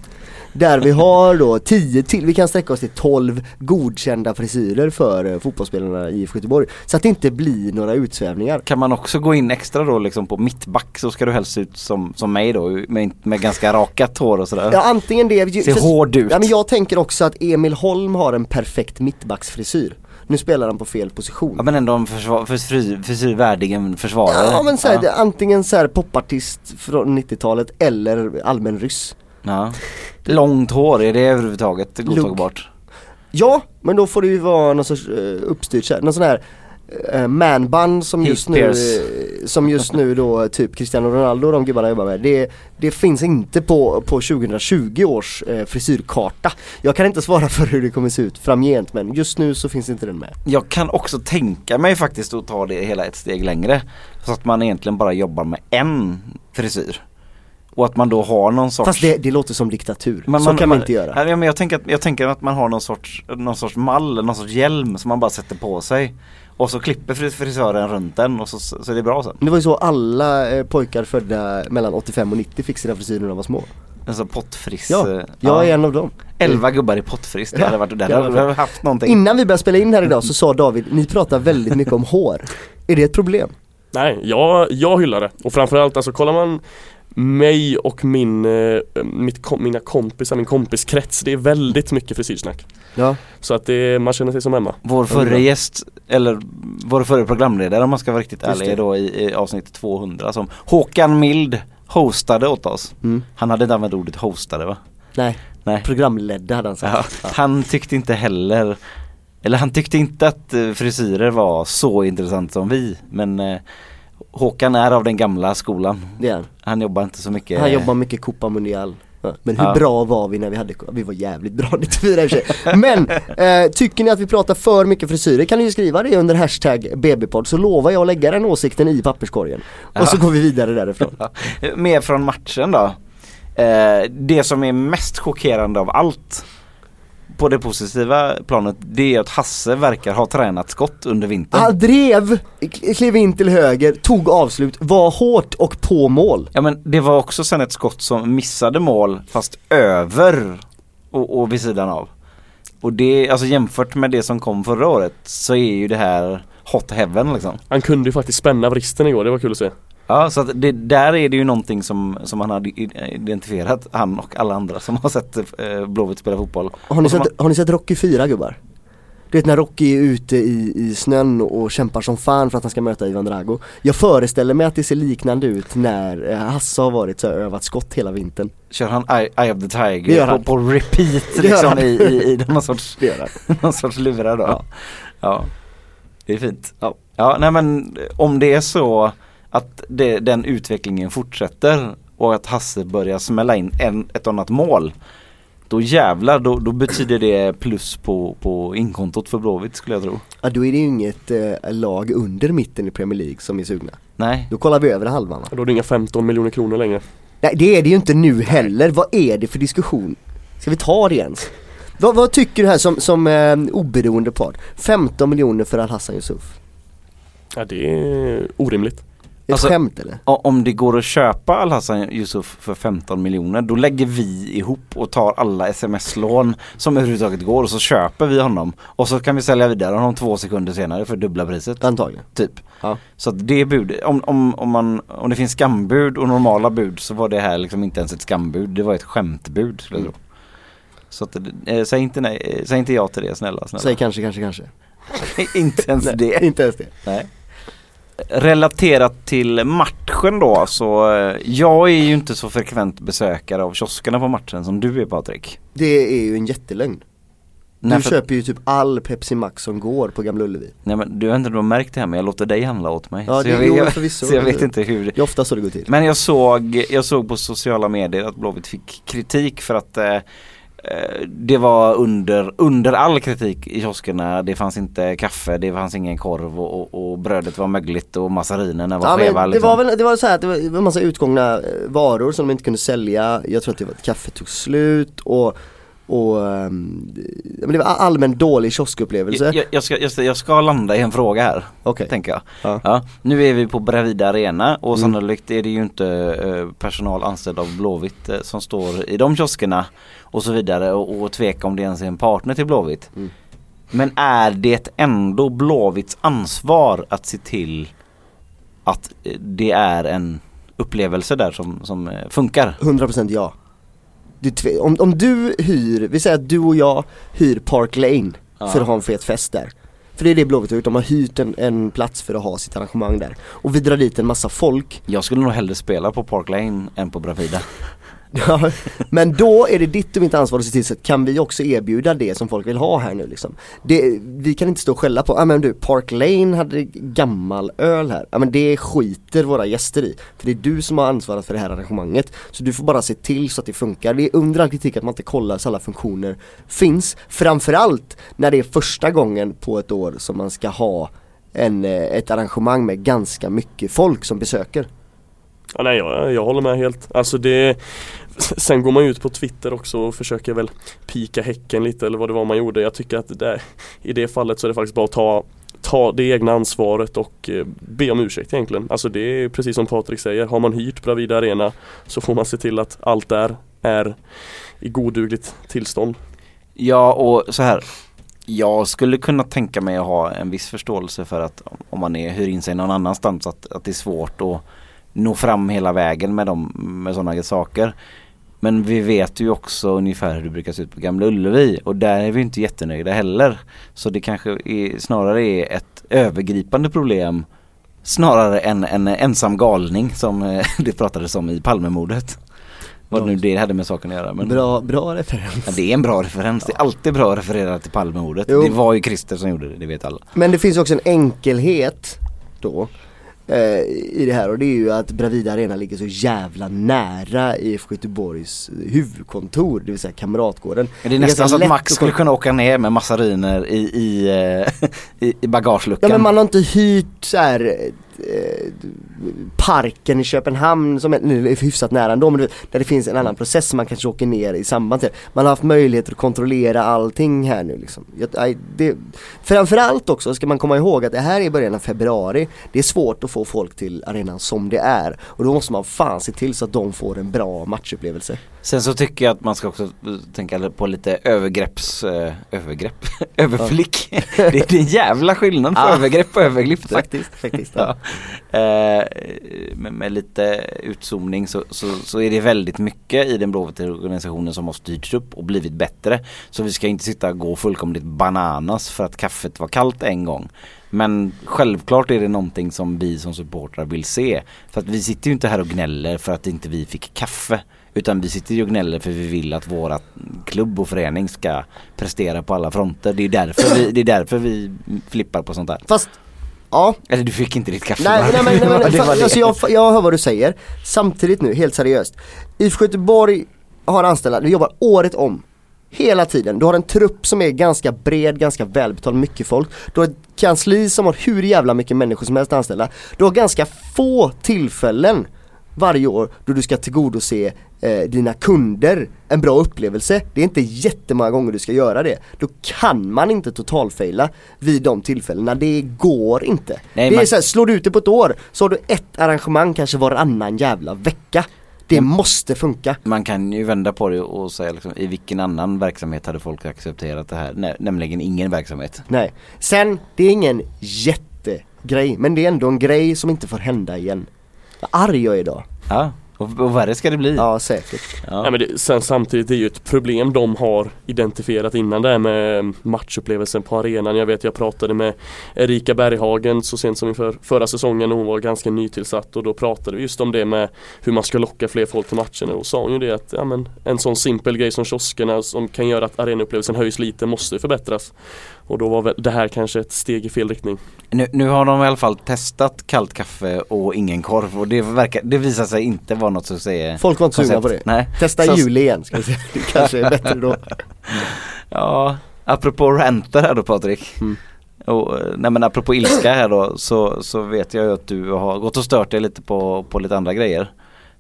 Speaker 2: Där vi har då 10 till, vi kan sträcka oss till 12 godkända frisyrer för eh, fotbollsspelarna i IFK Göteborg. Så att det inte blir några utsvävningar.
Speaker 1: Kan man också gå in extra då liksom på mittback så ska du helst se ut som, som mig då med, med ganska rakat hår och sådär.
Speaker 2: Ja antingen det,
Speaker 1: Ser hård ut.
Speaker 2: Ja men jag tänker också att Emil Holm har en perfekt mittbacksfrisyr. Nu spelar han på fel position.
Speaker 1: Ja men ändå en försvar, för, frisyr, frisyr värdig en försvarare.
Speaker 2: Ja men så här,
Speaker 1: ja.
Speaker 2: antingen så här popartist från 90-talet eller allmän ryss.
Speaker 1: Ja. Långt hår, är det överhuvudtaget godtagbart?
Speaker 2: Ja, men då får det ju vara någon sorts uh, uppstyrt någon sån här uh, manband som
Speaker 1: Heath
Speaker 2: just nu,
Speaker 1: Pierce.
Speaker 2: eh, som just nu då typ Cristiano Ronaldo och de gubbarna jobbar med. Det, det finns inte på, på 2020 års eh, frisyrkarta. Jag kan inte svara för hur det kommer se ut framgent men just nu så finns inte den med.
Speaker 1: Jag kan också tänka mig faktiskt att ta det hela ett steg längre. Så att man egentligen bara jobbar med en frisyr. Och att man då har någon sorts
Speaker 2: Fast det, det låter som diktatur.
Speaker 1: Men
Speaker 2: så kan man inte göra.
Speaker 1: Ja, men jag, tänker att, jag tänker att man har någon sorts, någon sorts mall, någon sorts hjälm som man bara sätter på sig. Och så klipper fris- frisören runt den och så, så är det bra sen.
Speaker 2: Det var ju så alla eh, pojkar födda mellan 85 och 90 fick sina frisyrer när de var små.
Speaker 1: En sån pottfriss.
Speaker 2: Ja,
Speaker 1: eh,
Speaker 2: jag är en av dem.
Speaker 1: Elva gubbar i pottfriss, det
Speaker 2: Ja,
Speaker 1: hade varit, det
Speaker 2: hade
Speaker 1: vi haft någonting.
Speaker 2: Innan vi började spela in här idag så sa David, ni pratar väldigt mycket om hår. Är det ett problem?
Speaker 3: Nej, jag, jag hyllar det. Och framförallt alltså kollar man mig och min, eh, mitt, mina kompisar, min kompiskrets, det är väldigt mycket frisyrsnack.
Speaker 2: Ja.
Speaker 3: Så att det, man känner sig som hemma.
Speaker 1: Vår förre gäst, eller vår förre programledare om man ska vara riktigt ärlig
Speaker 2: det.
Speaker 1: då i, i avsnitt 200 som Håkan Mild hostade åt oss.
Speaker 2: Mm.
Speaker 1: Han hade inte använt ordet hostade va?
Speaker 2: Nej,
Speaker 1: Nej.
Speaker 2: programledda hade han sagt. Ja.
Speaker 1: han tyckte inte heller Eller han tyckte inte att eh, frisyrer var så intressant som vi Men eh, Håkan är av den gamla skolan
Speaker 2: Det är han.
Speaker 1: Han jobbar inte så mycket
Speaker 2: Han jobbar mycket Copa Mundial. Ja. Men hur
Speaker 1: Ja.
Speaker 2: bra var vi när vi hade, vi var jävligt bra <laughs> 94 i och för sig. Men, eh, tycker ni att vi pratar för mycket frisyrer kan ni ju skriva det under hashtag BB-podd så lovar jag att lägga den åsikten i papperskorgen. Och så
Speaker 1: Ja.
Speaker 2: går vi vidare därifrån.
Speaker 1: Ja. Mer från matchen då eh, Det som är mest chockerande av allt På det positiva planet Det är att Hasse verkar ha tränat skott under vintern
Speaker 2: Han drev, klev in till höger, tog avslut, var hårt och på mål.
Speaker 1: Ja men det var också sen ett skott som missade mål fast över och, och vid sidan av. Och det, alltså jämfört med det som kom förra året så är ju det här hot heaven liksom.
Speaker 3: Han kunde ju faktiskt spänna vristen igår, det var kul att se.
Speaker 1: Ja så det, där är det ju någonting som, som han hade identifierat, han och alla andra som har sett eh, Blåvitt spela fotboll.
Speaker 2: Har ni, sett, har ni sett Rocky 4 gubbar? Du vet när Rocky är ute i, i snön och kämpar som fan för att han ska möta Ivan Drago Jag föreställer mig att det ser liknande ut när eh, Hasse har varit så här, övat skott hela vintern
Speaker 1: Kör han Eye, Eye of the Tiger på, på repeat liksom i, i, i någon sorts, <laughs> någon sorts lurar då.
Speaker 2: Ja.
Speaker 1: Ja. Det är fint.
Speaker 2: Ja.
Speaker 1: Ja, nej men om det är så att det, den utvecklingen fortsätter och att Hasse börjar smälla in en, ett annat mål. Då jävlar, då, då betyder det plus på, på inkontot för Blåvitt skulle jag tro.
Speaker 2: Ja då är det ju inget eh, lag under mitten i Premier League som är sugna
Speaker 1: Nej.
Speaker 2: Då kollar vi över halvan va?
Speaker 3: Då är det inga 15 miljoner kronor längre.
Speaker 2: Nej det är det ju inte nu heller, vad är det för diskussion? Ska vi ta det ens? Vad, vad tycker du här som, som eh, oberoende part? 15 miljoner för Al-Hassan Yusuf?
Speaker 3: Ja det är orimligt.
Speaker 2: Ett
Speaker 1: Alltså-
Speaker 2: skämt eller?
Speaker 1: Om det går att köpa Al-Hassan Yusuf för 15 miljoner då lägger vi ihop och tar alla sms-lån som överhuvudtaget går och så köper vi honom. Och så kan vi sälja vidare honom två sekunder senare för dubbla priset.
Speaker 2: Antagligen.
Speaker 1: Typ.
Speaker 2: Ja.
Speaker 1: Så att det bud, om, om, om, man, om det finns skambud och normala bud så var det här liksom inte ens ett skambud. Det var ett skämtbud skulle jag tro. Så att, eh, säg inte nej, eh, säg inte ja till det snälla. snälla.
Speaker 2: Säg kanske, kanske, kanske. <laughs>
Speaker 1: inte ens
Speaker 2: Nej,
Speaker 1: det.
Speaker 2: Inte ens det.
Speaker 1: Nej. Relaterat till matchen då så eh, jag är ju inte så frekvent besökare av kioskerna på matchen som du är Patrik.
Speaker 2: Det är ju en jättelögn.
Speaker 1: Nej,
Speaker 2: du
Speaker 1: för-
Speaker 2: köper ju typ all Pepsi Max som går på Gamla Ullevi.
Speaker 1: Nej men du har inte märkt det här men jag låter dig handla åt mig.
Speaker 2: Ja,
Speaker 1: så,
Speaker 2: det-
Speaker 1: jag,
Speaker 2: jo,
Speaker 1: jag,
Speaker 2: förvisso. <laughs>
Speaker 1: så jag vet inte hur
Speaker 2: Det är ofta så det går till.
Speaker 1: Men jag såg, jag såg på sociala medier att Blåvitt fick kritik för att eh, det var under, under all kritik i kioskerna. Det fanns inte kaffe, det fanns ingen korv och, och, och brödet var mögligt och massarinerna var
Speaker 2: Ja,
Speaker 1: skeva.
Speaker 2: det
Speaker 1: liksom.
Speaker 2: var väl det var så här att det var en massa utgångna eh, varor som de inte kunde sälja. Jag tror att det var att kaffe tog slut och och men det var allmän dålig kioskupplevelse.
Speaker 1: jag, jag, ska, jag, ska, jag ska landa i en fråga här,
Speaker 2: Okej.
Speaker 1: tänker jag.
Speaker 2: Ja.
Speaker 1: Ja, nu är vi på Bravida Arena och
Speaker 2: Mm.
Speaker 1: sannolikt är det ju inte eh, personal anställd av Blåvitt eh, som står i de kioskerna och så vidare och, och tveka om det ens är en partner till Blåvitt.
Speaker 2: Mm.
Speaker 1: Men är det ändå Blåvitts ansvar att se till att eh, det är en upplevelse där som, som funkar?
Speaker 2: 100% ja. Du, om, om du hyr, vi säger att du och jag hyr Park Lane
Speaker 1: Ja.
Speaker 2: för att ha en fet fest där. För det är det Blåvitt har gjort, de har hyrt en, en plats för att ha sitt arrangemang där. Och vi drar dit en massa folk.
Speaker 1: Jag skulle nog hellre spela på Park Lane än på Bravida. <laughs>
Speaker 2: Ja, men då är det ditt och mitt ansvar att se till så att kan vi också erbjuda det som folk vill ha här nu liksom. Det, vi kan inte stå och skälla på, ja men du Park Lane hade gammal öl här, ja men det skiter våra gäster i. För det är du som har ansvarat för det här arrangemanget. Så du får bara se till så att det funkar. Det är under all kritik att man inte kollar så alla funktioner finns. Framförallt när det är första gången på ett år som man ska ha en, eh, ett arrangemang med ganska mycket folk som besöker.
Speaker 3: Ja, nej jag, jag håller med helt. Alltså det <laughs> Sen går man ju ut på Twitter också och försöker väl pika häcken lite eller vad det var man gjorde. Jag tycker att det där, i det fallet så är det faktiskt bara att ta Ta det egna ansvaret och eh, be om ursäkt egentligen. Alltså det är precis som Patrik säger, har man hyrt Bravida Arena så får man se till att allt där är i godugligt tillstånd.
Speaker 1: Ja och så här Jag skulle kunna tänka mig att ha en viss förståelse för att om- om man är, hyr in sig någon annanstans att, att det är svårt att nå fram hela vägen med, dem, med sådana saker. Men vi vet ju också ungefär hur det brukar se ut på Gamla Ullevi och där är vi inte jättenöjda heller. Så det kanske är, snarare är ett övergripande problem snarare än en ensam galning som eh, <laughs> det pratades om i Palmemordet. Vad nu det hade med saken att göra. Men...
Speaker 2: Bra, bra referens.
Speaker 1: Ja, det är en bra referens. Det är alltid bra att referera till Palmemordet.
Speaker 2: Jo.
Speaker 1: Det var ju Christer som gjorde det, det vet alla.
Speaker 2: Men det finns också en enkelhet då eh, i det här och det är ju att Bravida Arena ligger så jävla nära IFK Göteborgs huvudkontor, det vill säga Kamratgården.
Speaker 1: Det är
Speaker 2: är
Speaker 1: nästan
Speaker 2: ganska
Speaker 1: så att Max skulle kunna åka ner med massariner i, i, eh, <laughs> i, i bagageluckan.
Speaker 2: Ja men man har inte hyrt så här eh, parken i Köpenhamn som är, nu är hyfsat nära ändå men vet, där det finns en annan process som man kanske åker ner i samband till. Man har haft möjlighet att kontrollera allting här nu liksom. Jag, det, framförallt också ska man komma ihåg att det här är början av februari. Det är svårt att få folk till arenan som det är och då måste man fan se till så att de får en bra matchupplevelse.
Speaker 1: Sen så tycker jag att man ska också eh, tänka på lite övergrepps, eh, övergrepp, <laughs> överflick. <laughs> det, är- en jävla skillnad på övergrepp och överglipp.
Speaker 2: Faktiskt, faktiskt. Ja. <laughs>
Speaker 1: Ja. Eh, Eh, med, med lite utzoomning så, så, så är det väldigt mycket i den blåvita organisationen som har styrts upp och blivit bättre. Så vi ska inte sitta och gå fullkomligt bananas för att kaffet var kallt en gång. Men självklart är det någonting som vi som supportrar vill se. För att vi sitter ju inte här och gnäller för att inte vi fick kaffe. Utan vi sitter ju och gnäller för vi vill att våra klubb och förening ska prestera på alla fronter. Det är därför vi, det är därför vi flippar på sånt där.
Speaker 2: Fast, ja
Speaker 1: Eller du fick inte ditt kaffe
Speaker 2: Nej, nej nej, <laughs>
Speaker 1: Det
Speaker 2: men
Speaker 1: var- det var
Speaker 2: fa-
Speaker 1: det.
Speaker 2: alltså jag, jag hör vad du säger. Samtidigt nu, helt seriöst. IFK Göteborg har anställda, vi jobbar året om. Hela tiden. Du har en trupp som är ganska bred, ganska välbetald, mycket folk. Du har ett kansli som har hur jävla mycket människor som helst anställda. Du har ganska få tillfällen varje år då du ska tillgodose eh, dina kunder en bra upplevelse. Det är inte jättemånga gånger du ska göra det. Då kan man inte totalfaila vid de tillfällena. Det går inte.
Speaker 1: Nej,
Speaker 2: det är
Speaker 1: man-
Speaker 2: så här, slår du ut det på ett år så har du ett arrangemang kanske varannan jävla vecka. Det måste funka.
Speaker 1: Man kan ju vända på det och säga liksom, i vilken annan verksamhet hade folk accepterat det här? Nä, nämligen ingen verksamhet.
Speaker 2: Nej. Sen, det är ingen jättegrej, men det är ändå en grej som inte får hända igen. Vad arg jag är idag.
Speaker 1: Ja, och, och värre ska det bli.
Speaker 2: Ja, säkert.
Speaker 1: Ja.
Speaker 3: Nej, men det, sen samtidigt det är ju ett problem de har identifierat innan det här med matchupplevelsen på arenan. Jag vet jag pratade med Erika Berghagen så sent som inför förra säsongen när hon var ganska nytillsatt och då pratade vi just om det med hur man ska locka fler folk till matcherna och sa hon ju det att ja, men, en sån simpel grej som kioskerna som kan göra att arenaupplevelsen höjs lite måste förbättras. Och då var väl det här kanske ett steg i fel riktning.
Speaker 1: Nu, nu har de i alla fall testat kallt kaffe och ingen korv och det, verkar, det visar sig inte vara något succé
Speaker 2: Folk var inte sugna på det.
Speaker 1: Nej.
Speaker 2: Testa
Speaker 1: Så-
Speaker 2: i juli igen, ska vi se. <laughs> Det kanske är bättre då.
Speaker 1: Ja, apropå ranter här då Patrik.
Speaker 2: Mm.
Speaker 1: Och, nej men apropå ilska här då så, så vet jag ju att du har gått och stört dig lite på, på lite andra grejer.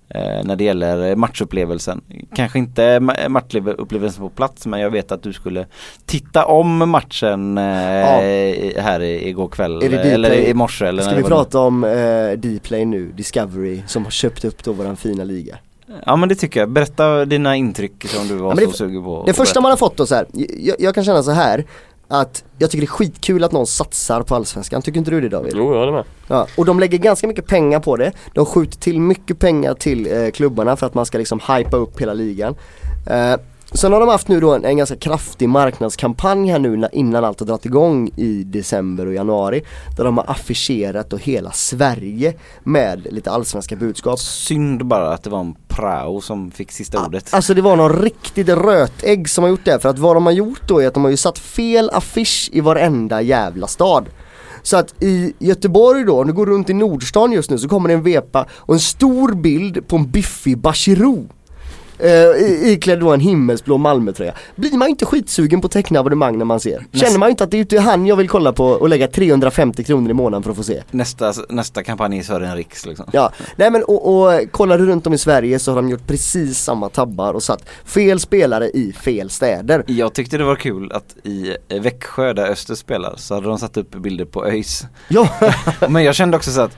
Speaker 1: Eh, när det gäller matchupplevelsen. Kanske inte ma- matchupplevelsen på plats men jag vet att du skulle titta om matchen eh,
Speaker 2: Ja.
Speaker 1: här igår kväll. Eller i morse eller
Speaker 2: Ska vi
Speaker 1: nu.
Speaker 2: prata om eh, Dplay nu, Discovery, som har köpt upp då våran fina liga.
Speaker 1: Ja men det tycker jag. Berätta dina intryck som du var
Speaker 2: Ja,
Speaker 1: så sugen på.
Speaker 2: Det första man har fått då så här, jag, jag kan känna så här att jag tycker det är skitkul att någon satsar på Allsvenskan, tycker inte du det David?
Speaker 3: Jo, jag håller med.
Speaker 2: Ja, och de lägger ganska mycket pengar på det. De skjuter till mycket pengar till eh, klubbarna för att man ska liksom hypa upp hela ligan. Eh, sen har de haft nu då en, en ganska kraftig marknadskampanj här nu innan allt har dragit igång i december och januari. Där de har affischerat då hela Sverige med lite allsvenska budskap.
Speaker 1: Synd bara att det var en prao som fick sista ordet.
Speaker 2: Alltså det var någon riktigt rötägg som har gjort det för att vad de har gjort då är att de har ju satt fel affisch i varenda jävla stad. Så att i Göteborg då, om du går runt i Nordstan just nu så kommer det en vepa och en stor bild på en biffig Bachirou. Uh, iklädd då en himmelsblå Malmötröja. Blir man inte skitsugen på tecknabonnemang när man ser. Känner man inte att det är inte han jag vill kolla på och lägga 350 kronor i månaden för att få se.
Speaker 1: Nästa, nästa kampanj är Sören Riks liksom.
Speaker 2: Ja, nej men och, och kollar du runt om i Sverige så har de gjort precis samma tabbar och satt fel spelare i fel städer.
Speaker 1: Jag tyckte det var kul att i eh, Växjö där Öster spelar så hade de satt upp bilder på ÖIS.
Speaker 2: Ja, <laughs>
Speaker 1: Men jag kände också så att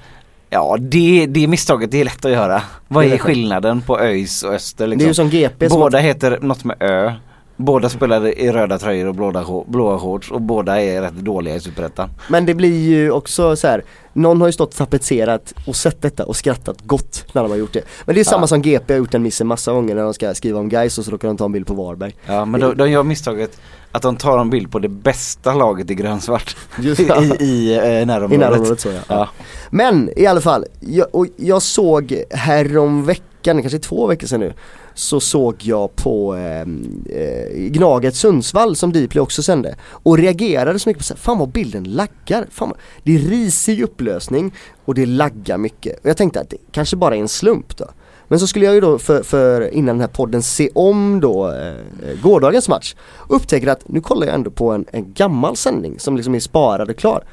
Speaker 1: Ja det, det misstaget det är lätt att göra. Vad
Speaker 2: är
Speaker 1: skillnaden på ÖIS och Öster
Speaker 2: det är
Speaker 1: liksom?
Speaker 2: ju som GP
Speaker 1: Båda heter något med Ö. Båda spelar i röda tröjor och blåa, blåa shorts och båda är rätt dåliga i Superettan.
Speaker 2: Men det blir ju också så här. Någon har ju stått tapetserat och sett detta och skrattat gott när de har gjort det. Men det är samma
Speaker 1: Ja.
Speaker 2: som GP har gjort en miss en massa gånger när de ska skriva om guys och så råkar de ta en bild på Varberg.
Speaker 1: Ja men de, de gör misstaget att de tar en bild på det bästa laget i grönsvart
Speaker 2: Just <laughs>
Speaker 1: i, i eh, närområdet.
Speaker 2: I närområdet så ja.
Speaker 1: Ja.
Speaker 2: Men i alla fall, jag, och jag såg härom veckan, kanske två veckor sedan nu så såg jag på ehm, eh, Gnaget Sundsvall som Dplay också sände Och reagerade så mycket på så här, fan vad bilden laggar, fan vad, Det är risig upplösning och det laggar mycket. Och jag tänkte att det kanske bara är en slump då. Men så skulle jag ju då för, för innan den här podden se om då eh, eh gårdagens match Upptäcker att nu kollar jag ändå på en, en gammal sändning som liksom är sparad och klar.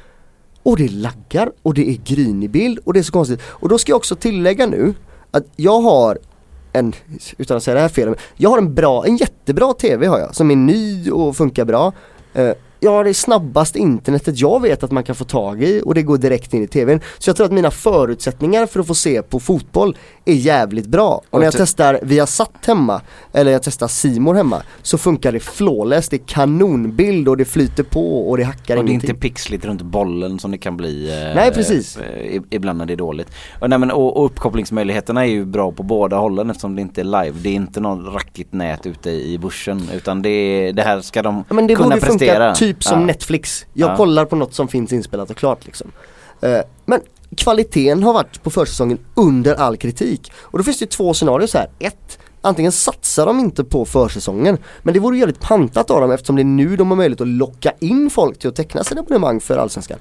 Speaker 2: Och det laggar och det är grynig bild och det är så konstigt. Och då ska jag också tillägga nu att jag har en, utan att säga det här fel, men jag har en bra, en jättebra TV har jag som är ny och funkar bra. Eh, jag har det snabbaste internetet jag vet att man kan få tag i och det går direkt in i TVn. Så jag tror att mina förutsättningar för att få se på fotboll är jävligt bra. Och när jag testar via satt hemma, eller jag testar Simor hemma, så funkar det flawless, det är kanonbild och det flyter på och det hackar
Speaker 1: Och det är
Speaker 2: ingenting.
Speaker 1: inte pixligt runt bollen som det kan bli eh,
Speaker 2: Nej, precis.
Speaker 1: eh, ibland när det är dåligt. Och, nej, men, och, och uppkopplingsmöjligheterna är ju bra på båda hållen eftersom det inte är live. Det är inte någon rackigt nät ute i bussen utan det, är, det här ska de
Speaker 2: Ja, men det
Speaker 1: kunna
Speaker 2: borde funka
Speaker 1: prestera.
Speaker 2: Typ som
Speaker 1: Ja.
Speaker 2: Netflix. Jag
Speaker 1: Ja.
Speaker 2: kollar på något som finns inspelat och klart liksom. Eh, men kvaliteten har varit på försäsongen under all kritik. Och då finns det ju två scenarier så här. Ett, antingen satsar de inte på försäsongen. Men det vore ju jävligt pantat av dem eftersom det är nu de har möjlighet att locka in folk till att teckna sina abonnemang för Allsvenskan.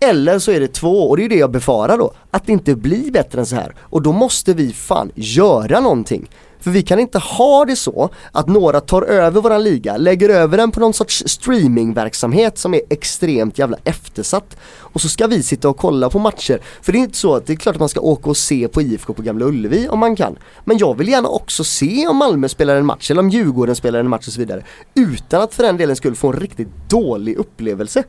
Speaker 2: Eller så är det två, och det är ju det jag befarar då, att det inte blir bättre än så här. Och då måste vi fan göra någonting. För vi kan inte ha det så att några tar över våran liga, lägger över den på någon sorts streamingverksamhet som är extremt jävla eftersatt. Och så ska vi sitta och kolla på matcher. För det är inte så att det är klart att man ska åka och se på IFK på Gamla Ullevi om man kan. Men jag vill gärna också se om Malmö spelar en match eller om Djurgården spelar en match och så vidare. Utan att för den delen skulle få en riktigt dålig upplevelse.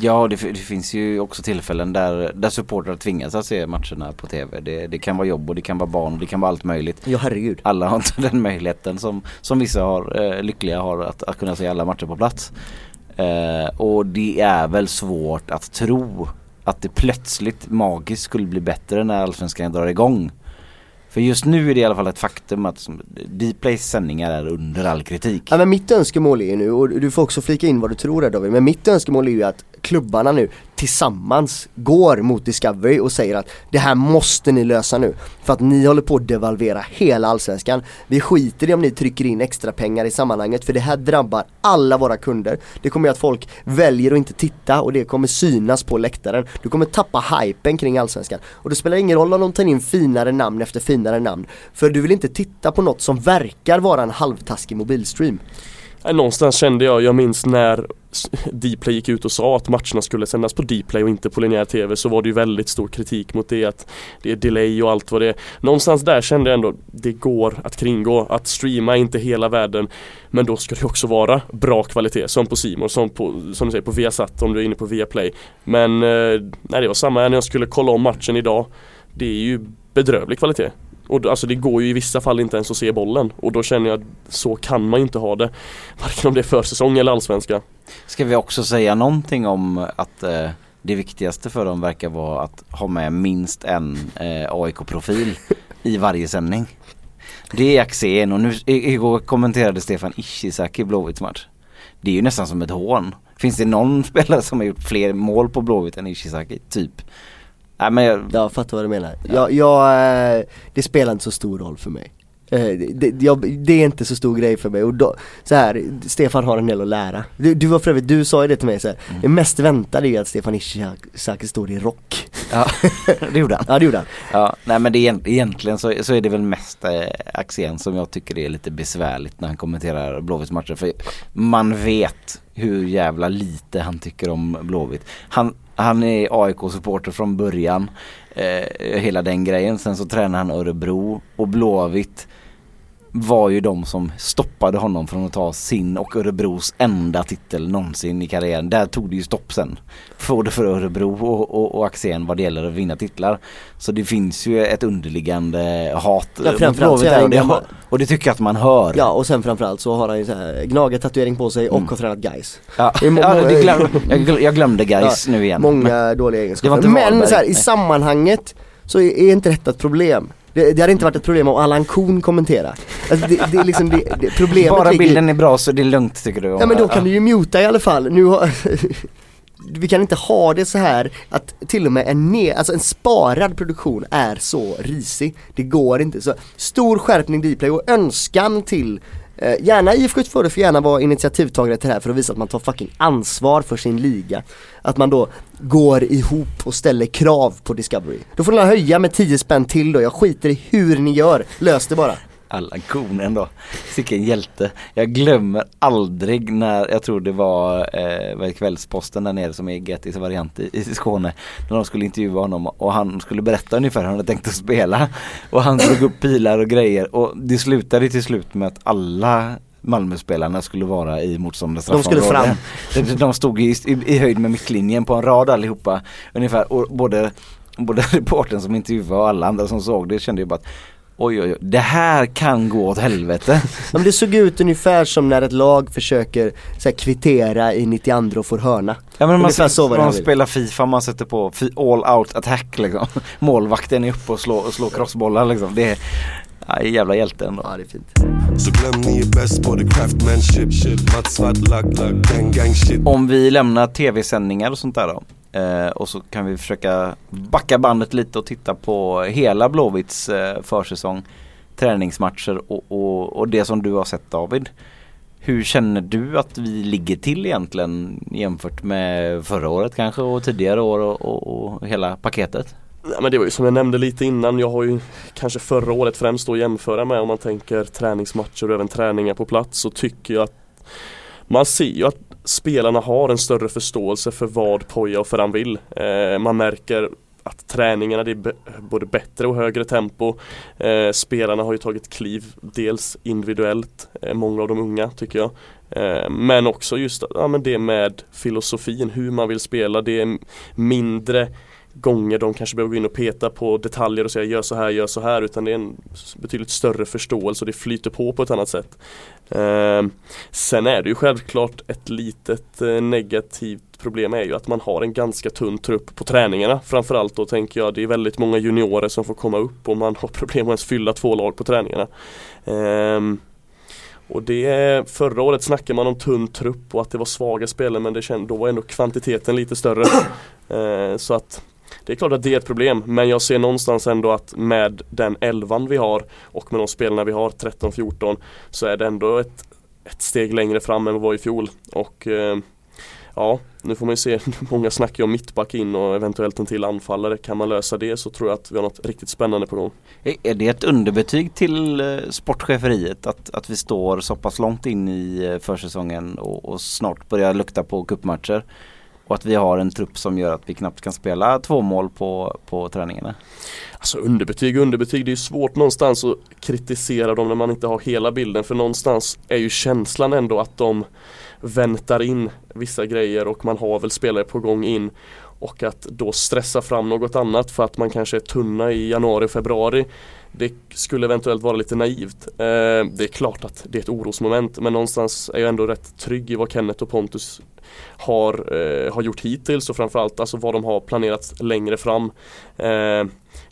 Speaker 1: Ja det, det, finns ju också tillfällen där, där supportrar tvingas att se matcherna på TV. Det, det, kan vara jobb och det kan vara barn och det kan vara allt möjligt.
Speaker 2: Ja herregud.
Speaker 1: Alla har inte <laughs> den möjligheten som, som vissa har, eh, lyckliga har att, att kunna se alla matcher på plats. Eh, och det är väl svårt att tro att det plötsligt magiskt skulle bli bättre när Allsvenskan drar igång. För just nu är det i alla fall ett faktum att Dplays sändningar är under all kritik.
Speaker 2: Ja men mitt önskemål är ju nu, och du får också flika in vad du tror där David, men mitt önskemål är ju att klubbarna nu tillsammans går mot Discovery och säger att det här måste ni lösa nu. För att ni håller på att devalvera hela allsvenskan. Vi skiter i om ni trycker in extra pengar i sammanhanget för det här drabbar alla våra kunder. Det kommer göra att folk väljer att inte titta och det kommer synas på läktaren. Du kommer tappa hypen kring allsvenskan. Och det spelar ingen roll om de tar in finare namn efter finare namn. För du vill inte titta på något som verkar vara en halvtaskig mobilstream.
Speaker 3: Eh, någonstans kände jag, jag minns när <laughs> Dplay gick ut och sa att matcherna skulle sändas på Dplay och inte på linjär TV så var det ju väldigt stor kritik mot det att det är delay och allt vad det är. Någonstans där kände jag ändå det går att kringgå, att streama är inte hela världen men då ska det också vara bra kvalitet som på Simon som på, som du säger på Viasat om du är inne på Viaplay. Men eh, nej, det var samma när jag skulle kolla om matchen idag. Det är ju bedrövlig kvalitet. Och alltså det går ju i vissa fall inte ens att se bollen och då känner jag att så kan man ju inte ha det. <laughs> Varken om det är försäsong eller allsvenska.
Speaker 1: Ska vi också säga någonting om att eh, det viktigaste för dem verkar vara att ha med minst en eh, AIK-profil i varje sändning. Det är Axén och nu igår kommenterade Stefan Ishizaki Blåvitts match. Det är ju nästan som ett hån. Finns det någon <laughs> spelare som har gjort fler mål på Blåvitt än Ishizaki? Typ.
Speaker 2: Nej, men jag, jag fattar vad du menar. Ja. Jag, jag, eh, det spelar inte så stor roll för mig. Eh, det, jag, det, är inte så stor grej för mig och då, så här, Stefan har en del att lära. Du, du var för övrigt, du sa ju det till mig så här, mm. det mest väntade är ju att Stefan Ishizaki står i rock.
Speaker 1: Ja, <laughs> det gjorde han.
Speaker 2: Ja, det gjorde han.
Speaker 1: Ja, nej men det är, egentligen så, så är det väl mest eh, Axén som jag tycker är lite besvärligt när han kommenterar Blåvitts matcher. För man vet hur jävla lite han tycker om Blåvitt. Han, han är AIK-supporter från början. Eh, hela den grejen. Sen så tränar han Örebro och Blåvitt var ju de som stoppade honom från att ta sin och Örebros enda titel någonsin i karriären. Där tog det ju stopp sen. Både för Örebro och, och, och Axén vad det gäller att vinna titlar. Så det finns ju ett underliggande hat
Speaker 2: ja, mot Blåvitt
Speaker 1: och, det, och det tycker jag att man hör.
Speaker 2: Ja och sen framförallt så har han ju så här gnaget-tatuering på sig och mm. har tränat guys.
Speaker 1: Ja, ja <laughs> glöm, jag, jag, glömde guys ja, nu igen.
Speaker 2: Många dåliga egenskaper. Men så här, i sammanhanget så är, är inte detta ett problem. Det, det hade inte varit ett problem om Allan Kuhn kommenterar. Alltså det, det är liksom det, det problemet
Speaker 1: Bara bilden är bra så det är lugnt tycker du?
Speaker 2: Ja men då kan du ju muta i alla fall. Nu har, <laughs> vi kan inte ha det så här att till och med en, ner, alltså en sparad produktion är så risig. Det går inte. Så stor skärpning Dplay och önskan till Eh, gärna IFK Göteborg får gärna vara initiativtagare till det här för att visa att man tar fucking ansvar för sin liga. Att man då går ihop och ställer krav på Discovery. Då får ni höja med 10 spänn till då, jag skiter i hur ni gör, lös det bara.
Speaker 1: Allan Konen då. Vilken hjälte. Jag glömmer aldrig när, jag tror det var eh, Kvällsposten där nere som är Gettis variant i, i Skåne. När de skulle intervjua honom och han skulle berätta ungefär hur han hade tänkt att spela. Och han drog upp pilar och grejer och det slutade till slut med att alla Malmöspelarna skulle vara i motståndarnas
Speaker 2: De skulle fram.
Speaker 1: De, de stod i, i, i höjd med mittlinjen på en rad allihopa. Ungefär och både både reporten som intervjuade och alla andra som såg det kände ju bara att Oj oj oj, det här kan gå åt helvete. <laughs>
Speaker 2: men det såg ut ungefär som när ett lag försöker så här, kvittera i 92 och får hörna.
Speaker 1: Ja men man, så man spelar Fifa, man sätter på all out attack liksom. <laughs> Målvakten är uppe och slår, slår crossbollar liksom. Det är, ja, jävla hjälte ändå.
Speaker 2: Ja det är fint.
Speaker 1: Så glöm ni är bäst på the craftmanship, gang gang shit. Om vi lämnar tv-sändningar och sånt där då. Eh, och så kan vi försöka backa bandet lite och titta på hela Blåvitts eh, försäsong. Träningsmatcher och, och, och, det som du har sett David. Hur känner du att vi ligger till egentligen jämfört med förra året kanske och tidigare år och, och hela paketet?
Speaker 3: Ja, men det var ju som jag nämnde lite innan, jag har ju kanske förra året främst att jämföra med om man tänker träningsmatcher och även träningar på plats så tycker jag att man ser ju att spelarna har en större förståelse för vad Poja och Ferran vill. Eh, man märker att träningarna det är både bättre och högre tempo. Eh, spelarna har ju tagit kliv dels individuellt, eh, många av de unga tycker jag. Eh, men också just ja, men det med filosofin, hur man vill spela. Det är mindre gånger de kanske behöver gå in och peta på detaljer och säga gör så här, gör så här utan det är en betydligt större förståelse och det flyter på på ett annat sätt. Eh, sen är det ju självklart ett litet eh, negativt problem är ju att man har en ganska tunn trupp på träningarna. Framförallt då tänker jag det är väldigt många juniorer som får komma upp och man har <laughs> problem att ens fylla två lag på träningarna. Eh, och det, förra året snackade man om tunn trupp och att det var svaga spelare men det känd, då var ändå kvantiteten lite större. <coughs> Eh, så att det är klart att det är ett problem men jag ser någonstans ändå att med den elvan vi har och med de spelarna vi har 13-14 så är det ändå ett, ett steg längre fram än vad var i fjol. Och eh, Ja, nu får man ju se, många snackar ju om mittback in och eventuellt en till anfallare. Kan man lösa det så tror jag att vi har något riktigt spännande på gång.
Speaker 1: Är det ett underbetyg till eh, sportcheferiet att, att vi står så pass långt in i eh, försäsongen och, och snart börjar lukta på kuppmatcher? Och att vi har en trupp som gör att vi knappt kan spela två mål på, på träningarna.
Speaker 3: Alltså underbetyg underbetyg, det är svårt någonstans att kritisera dem när man inte har hela bilden för någonstans är ju känslan ändå att de väntar in vissa grejer och man har väl spelare på gång in och att då stressa fram något annat för att man kanske är tunna i januari och februari det skulle eventuellt vara lite naivt. Eh, det är klart att det är ett orosmoment men någonstans är jag ändå rätt trygg i vad Kenneth och Pontus har, eh, har gjort hittills och framförallt alltså vad de har planerat längre fram. Eh,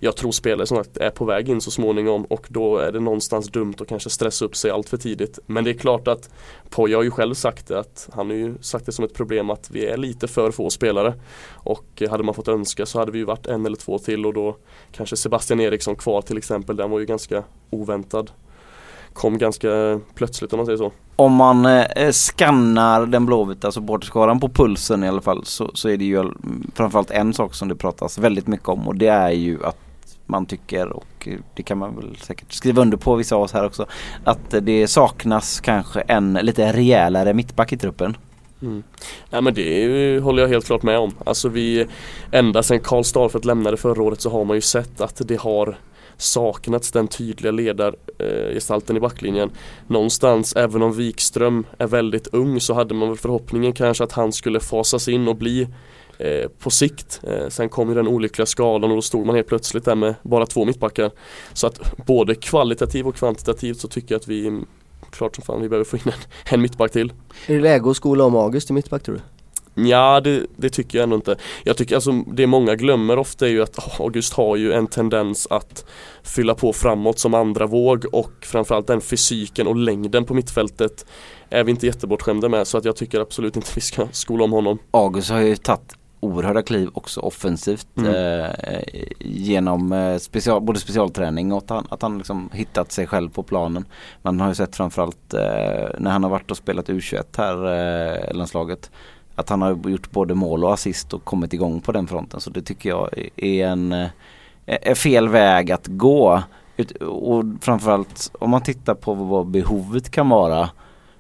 Speaker 3: jag tror spelare som sagt är på väg in så småningom och då är det någonstans dumt att kanske stressa upp sig allt för tidigt. Men det är klart att Poja har ju själv sagt det att han har ju sagt det som ett problem att vi är lite för få spelare. Och hade man fått önska så hade vi ju varit en eller två till och då kanske Sebastian Eriksson kvar till exempel. Den var ju ganska oväntad kom ganska plötsligt om man säger så.
Speaker 1: Om man eh, skannar den blåvita supporterskaran på pulsen i alla fall så, så är det ju framförallt en sak som det pratas väldigt mycket om och det är ju att man tycker och det kan man väl säkert skriva under på vissa av oss här också att det saknas kanske en lite rejälare mittback i truppen.
Speaker 3: Mm. Ja, men det håller jag helt klart med om. Alltså vi, ända sedan Karl Starfelt lämnade förra året så har man ju sett att det har saknats den tydliga ledargestalten i backlinjen. Någonstans, även om Wikström är väldigt ung så hade man väl förhoppningen kanske att han skulle fasas in och bli eh, på sikt. Eh, sen kom ju den olyckliga skadan och då stod man helt plötsligt där med bara två mittbackar. Så att både kvalitativt och kvantitativt så tycker jag att vi klart som fan vi behöver få in en, en mittback till.
Speaker 2: Är det läge att skola om August till mittback tror du?
Speaker 3: Ja det, det, tycker jag ändå inte. Jag tycker alltså det många glömmer ofta är ju att August har ju en tendens att fylla på framåt som andra våg och framförallt den fysiken och längden på mittfältet är vi inte jättebortskämda med så att jag tycker absolut inte <laughs> vi ska skola om honom.
Speaker 1: August har ju tagit oerhörda kliv också offensivt mm. eh, genom eh, special, både specialträning och att han, att han liksom hittat sig själv på planen. Man har ju sett framförallt eh, när han har varit och spelat U21 här, eh, landslaget att han har gjort både mål och assist och kommit igång på den fronten. Så det tycker jag är en eh, är fel väg att gå. Och framförallt om man tittar på vad behovet kan vara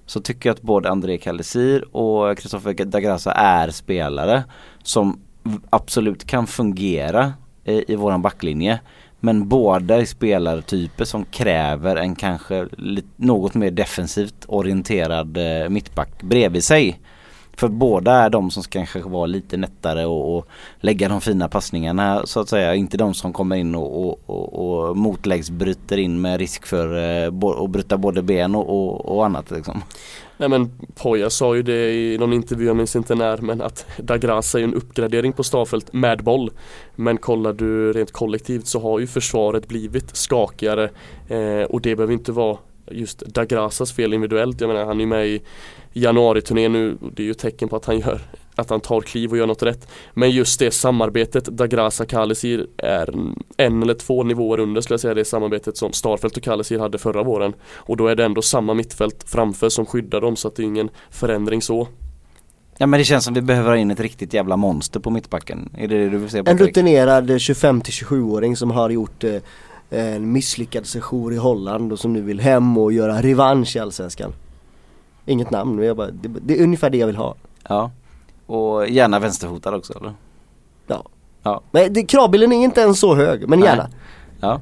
Speaker 1: så tycker jag att både André Kalisir och Kristoffer Dagrassa är spelare som absolut kan fungera i, i våran backlinje. Men båda är spelartyper som kräver en kanske något mer defensivt orienterad eh, mittback bredvid sig. För båda är de som ska kanske vara lite nättare och, och, lägga de fina passningarna så att säga. Inte de som kommer in och, och, och, och motläggsbryter in med risk för eh, att bryta både ben och, och, annat liksom.
Speaker 3: Nej men Poja sa ju det i någon intervju, jag minns inte när, men att Dagrasa är en uppgradering på Stafelt med boll. Men kollar du rent kollektivt så har ju försvaret blivit skakigare eh, och det behöver inte vara just Dagrasas fel individuellt. Jag menar han är med i januariturnén nu. Det är ju ett tecken på att han gör att han tar kliv och gör något rätt. Men just det samarbetet Dagrasa Kalisir är en eller två nivåer under skulle jag säga det samarbetet som Starfelt och Kalisir hade förra våren. Och då är det ändå samma mittfält framför som skyddar dem så att det är ingen förändring så.
Speaker 1: Ja men det känns som vi behöver ha in ett riktigt jävla monster på mittbacken. Är det det du vill se på
Speaker 2: En rutinerad 25-27-åring som har gjort eh, en misslyckad sejour i Holland och som nu vill hem och göra revansch i Allsvenskan. Inget namn, men jag bara, det, det är ungefär det jag vill ha.
Speaker 1: Ja. Och gärna vänsterfotad också eller?
Speaker 2: Men det, kravbilden är inte ens så hög, men
Speaker 1: Nej.
Speaker 2: gärna.
Speaker 1: Ja.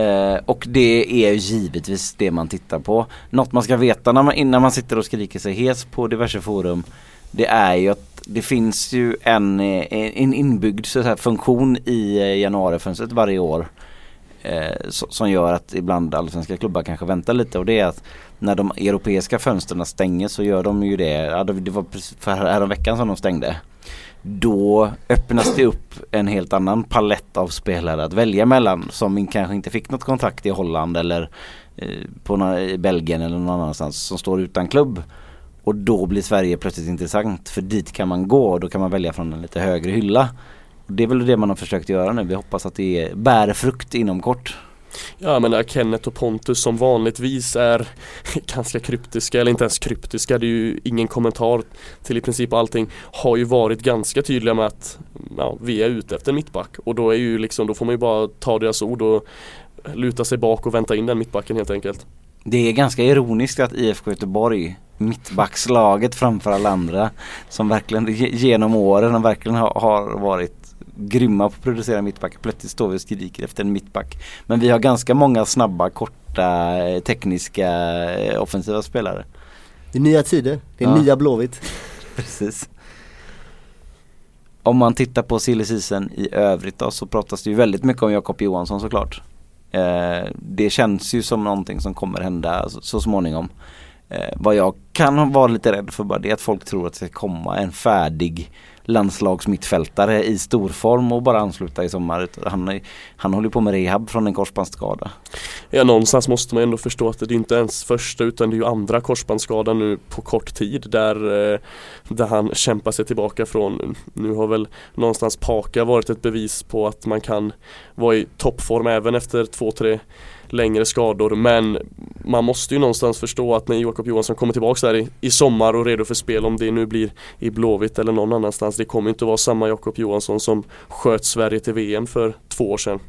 Speaker 1: Eh, och det är ju givetvis det man tittar på. Något man ska veta när man, innan man sitter och skriker sig hes på diverse forum. Det är ju att det finns ju en, eh, en inbyggd så här, funktion i eh, januarifönstret varje år. Eh, som gör att ibland allsvenska klubbar kanske väntar lite och det är att när de europeiska fönstren stänger så gör de ju det. Ja, det var för häromveckan som de stängde. Då öppnas det upp en helt annan palett av spelare att välja mellan som kanske inte fick något kontrakt i Holland eller eh, på någon, i Belgien eller någon annanstans som står utan klubb. Och då blir Sverige plötsligt intressant för dit kan man gå och då kan man välja från en lite högre hylla. Det är väl det man har försökt göra nu. Vi hoppas att det bär frukt inom kort.
Speaker 3: Ja men Kenneth och Pontus som vanligtvis är <laughs> ganska kryptiska, eller inte ens kryptiska, det är ju ingen kommentar till i princip allting, har ju varit ganska tydliga med att ja, vi är ute efter en mittback och då är ju liksom, då får man ju bara ta deras ord och luta sig bak och vänta in den mittbacken helt enkelt.
Speaker 1: Det är ganska ironiskt att IFK Göteborg, mittbackslaget framför alla andra, som verkligen ge- genom åren och verkligen har, har varit grymma på att producera mittbackar. Plötsligt står vi och skriker efter en mittback. Men vi har ganska många snabba, korta, eh, tekniska, eh, offensiva spelare.
Speaker 2: Det är nya tider, det är
Speaker 1: Ja.
Speaker 2: nya Blåvitt. <laughs>
Speaker 1: Precis. Om man tittar på silly season i övrigt då så pratas det ju väldigt mycket om Jakob Johansson såklart. Eh, det känns ju som någonting som kommer hända så, så småningom. Eh, vad jag kan vara lite rädd för bara det är att folk tror att det ska komma en färdig landslagsmittfältare i storform och bara ansluta i sommar. Han, är- han håller på med rehab från en korsbandsskada.
Speaker 3: Ja någonstans måste man ändå förstå att det är inte ens första utan det är ju andra korsbandsskadan nu på kort tid där, eh, där han kämpar sig tillbaka från. Nu har väl någonstans Paka varit ett bevis på att man kan vara i toppform även efter två, tre längre skador men man måste ju någonstans förstå att när Jakob Johansson kommer tillbaka där i, i sommar och redo för spel om det nu blir i Blåvitt eller någon annanstans det kommer inte vara samma Jakob Johansson som sköt Sverige till VM för två år sedan.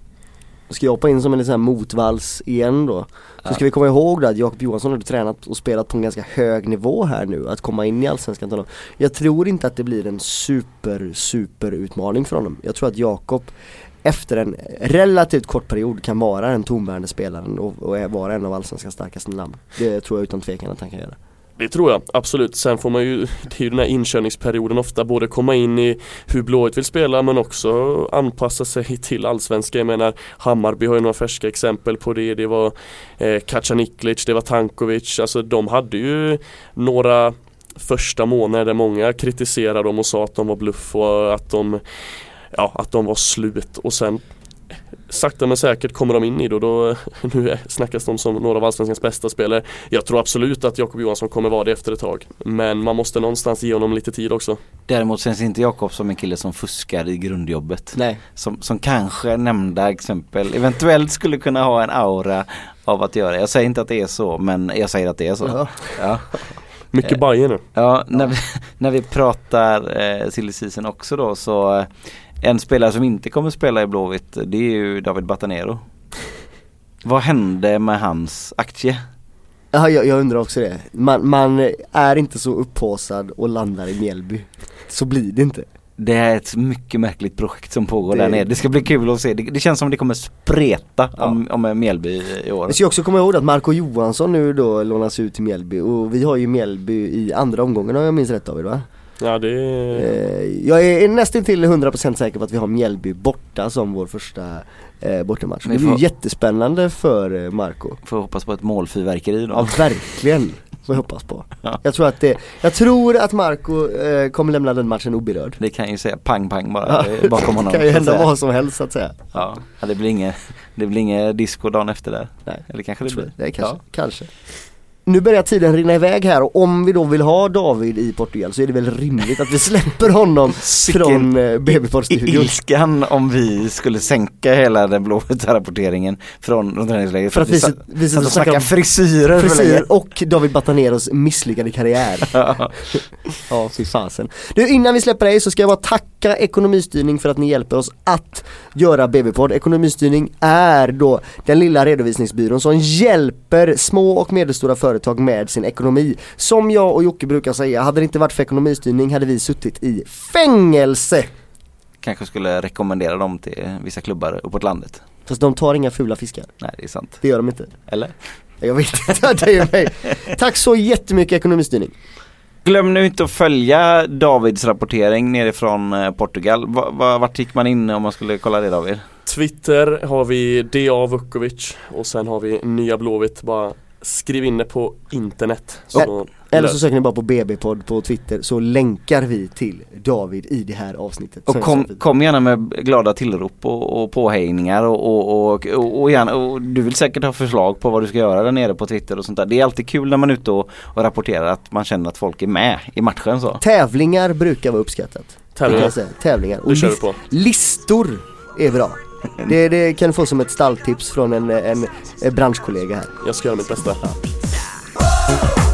Speaker 2: Ska jag hoppa in som en liten motvalls igen då? Så ska vi komma ihåg då att Jakob Johansson har tränat och spelat på en ganska hög nivå här nu, att komma in i Allsvenskan. Jag tror inte att det blir en super, super utmaning för honom. Jag tror att Jakob efter en relativt kort period kan vara den tonbärande spelaren och, och vara en av Allsvenskans starkaste namn. Det tror jag utan tvekan att han kan göra.
Speaker 3: Det tror jag, absolut. Sen får man ju, det är ju den här inkörningsperioden ofta, både komma in i hur Blåvitt vill spela men också anpassa sig till allsvenska. Jag menar Hammarby har ju några färska exempel på det. Det var eh, Kacaniklic, det var Tankovic. Alltså de hade ju några första månader där många kritiserade dem och sa att de var bluff och att de, ja, att de var slut. Och sen sakta men säkert kommer de in i det och då, <laughs> nu snackas de som några av allsvenskans bästa spelare. Jag tror absolut att Jakob Johansson kommer vara det efter ett tag. Men man måste någonstans ge honom lite tid också.
Speaker 1: Däremot känns inte Jakob som en kille som fuskar i grundjobbet.
Speaker 2: Nej.
Speaker 1: som, som kanske nämnda exempel eventuellt skulle kunna ha en aura av att göra. Jag säger inte att det är så men jag säger att det är så.
Speaker 2: Ja.
Speaker 1: Ja,
Speaker 3: Mycket. Bajen nu.
Speaker 1: ja när, vi, <laughs> när vi pratar eh, silly också då så eh, en spelare som inte kommer spela i Blåvitt det är ju David Batanero. Vad hände med hans aktie?
Speaker 2: Ja, jag, jag undrar också det. Man, man är inte så upphaussad och landar i Mjällby. Så blir det inte.
Speaker 1: Det är ett mycket märkligt projekt som pågår
Speaker 2: Det-
Speaker 1: där nere. Det ska bli kul att se. Det, det känns som det kommer spreta
Speaker 2: Ja.
Speaker 1: om, om Mjällby i år.
Speaker 2: Vi ska också komma ihåg att Marco Johansson nu då lånas ut till Mjällby och vi har ju Mjällby i andra omgången om jag minns rätt David va?
Speaker 3: Ja det.
Speaker 2: Eh, jag är nästan till 100% säker på att vi har Mjällby borta som vår första eh, bortamatch. Det blir ju
Speaker 1: får-
Speaker 2: jättespännande för eh, Marco.
Speaker 1: Får hoppas på ett målfyrverkeri då.
Speaker 2: Ja verkligen, får jag hoppas på.
Speaker 1: Ja.
Speaker 2: Jag tror att det, jag tror att Marco eh, kommer lämna den matchen oberörd.
Speaker 1: Det kan ju säga pang pang bara eh, <laughs> bakom honom.
Speaker 2: Det kan ju hända vad som helst så att säga.
Speaker 1: Ja, det blir inget, det blir inget disco dagen efter där.
Speaker 2: Nej,
Speaker 1: Eller kanske det blir.
Speaker 2: Det är kanske, kanske. Nu börjar tiden rinna iväg här och om vi då vill ha David i Portugal så är det väl rimligt att vi släpper honom från eh, BB-poddstudion.
Speaker 1: Ilskan om vi skulle sänka hela den blåvita rapporteringen från träningsläget
Speaker 2: För att vi,
Speaker 1: satt,
Speaker 2: vi
Speaker 1: satt och snackade
Speaker 2: om
Speaker 1: frisyrer för
Speaker 2: frisyr och David Bataneros misslyckade karriär. <laughs> Ja, fy fasen. Du, innan vi släpper dig så ska jag bara tacka Ekonomistyrning för att ni hjälper oss att göra BB-podd. Ekonomistyrning är då den lilla redovisningsbyrån som hjälper små och medelstora företag med sin ekonomi. Som jag och Jocke brukar säga, hade det inte varit för ekonomistyrning hade vi suttit i fängelse.
Speaker 1: Kanske skulle rekommendera dem till vissa klubbar uppåt landet.
Speaker 2: Fast de tar inga fula fiskar,
Speaker 1: Nej det är sant.
Speaker 2: det gör de inte.
Speaker 1: Eller?
Speaker 2: Jag vet inte, <laughs> det är mig. Tack så jättemycket Ekonomistyrning.
Speaker 1: Glöm nu inte att följa Davids rapportering nerifrån eh, Portugal. Va, va, vart gick man in om man skulle kolla det David?
Speaker 3: Twitter har vi DA Vukovic och sen har vi Nya Blåvitt. Bara skriv in det på internet. Så
Speaker 2: Eller så söker ni bara på BB-podd på Twitter så länkar vi till David i det här avsnittet.
Speaker 1: Och kom, kom gärna med glada tillrop och, och påhejningar och, och, och, och, gärna, och du vill säkert ha förslag på vad du ska göra där nere på Twitter och sånt där. Det är alltid kul när man är ute och, och rapporterar att man känner att folk är med i matchen så.
Speaker 2: Tävlingar brukar vara uppskattat.
Speaker 3: Tävlingar.
Speaker 2: Tävlingar. Och
Speaker 3: Det kör vi
Speaker 2: lis-
Speaker 3: på.
Speaker 2: listor är bra. <laughs> Det, det kan du få som ett stalltips från en, en, en branschkollega här.
Speaker 3: Jag ska göra mitt bästa.
Speaker 4: We're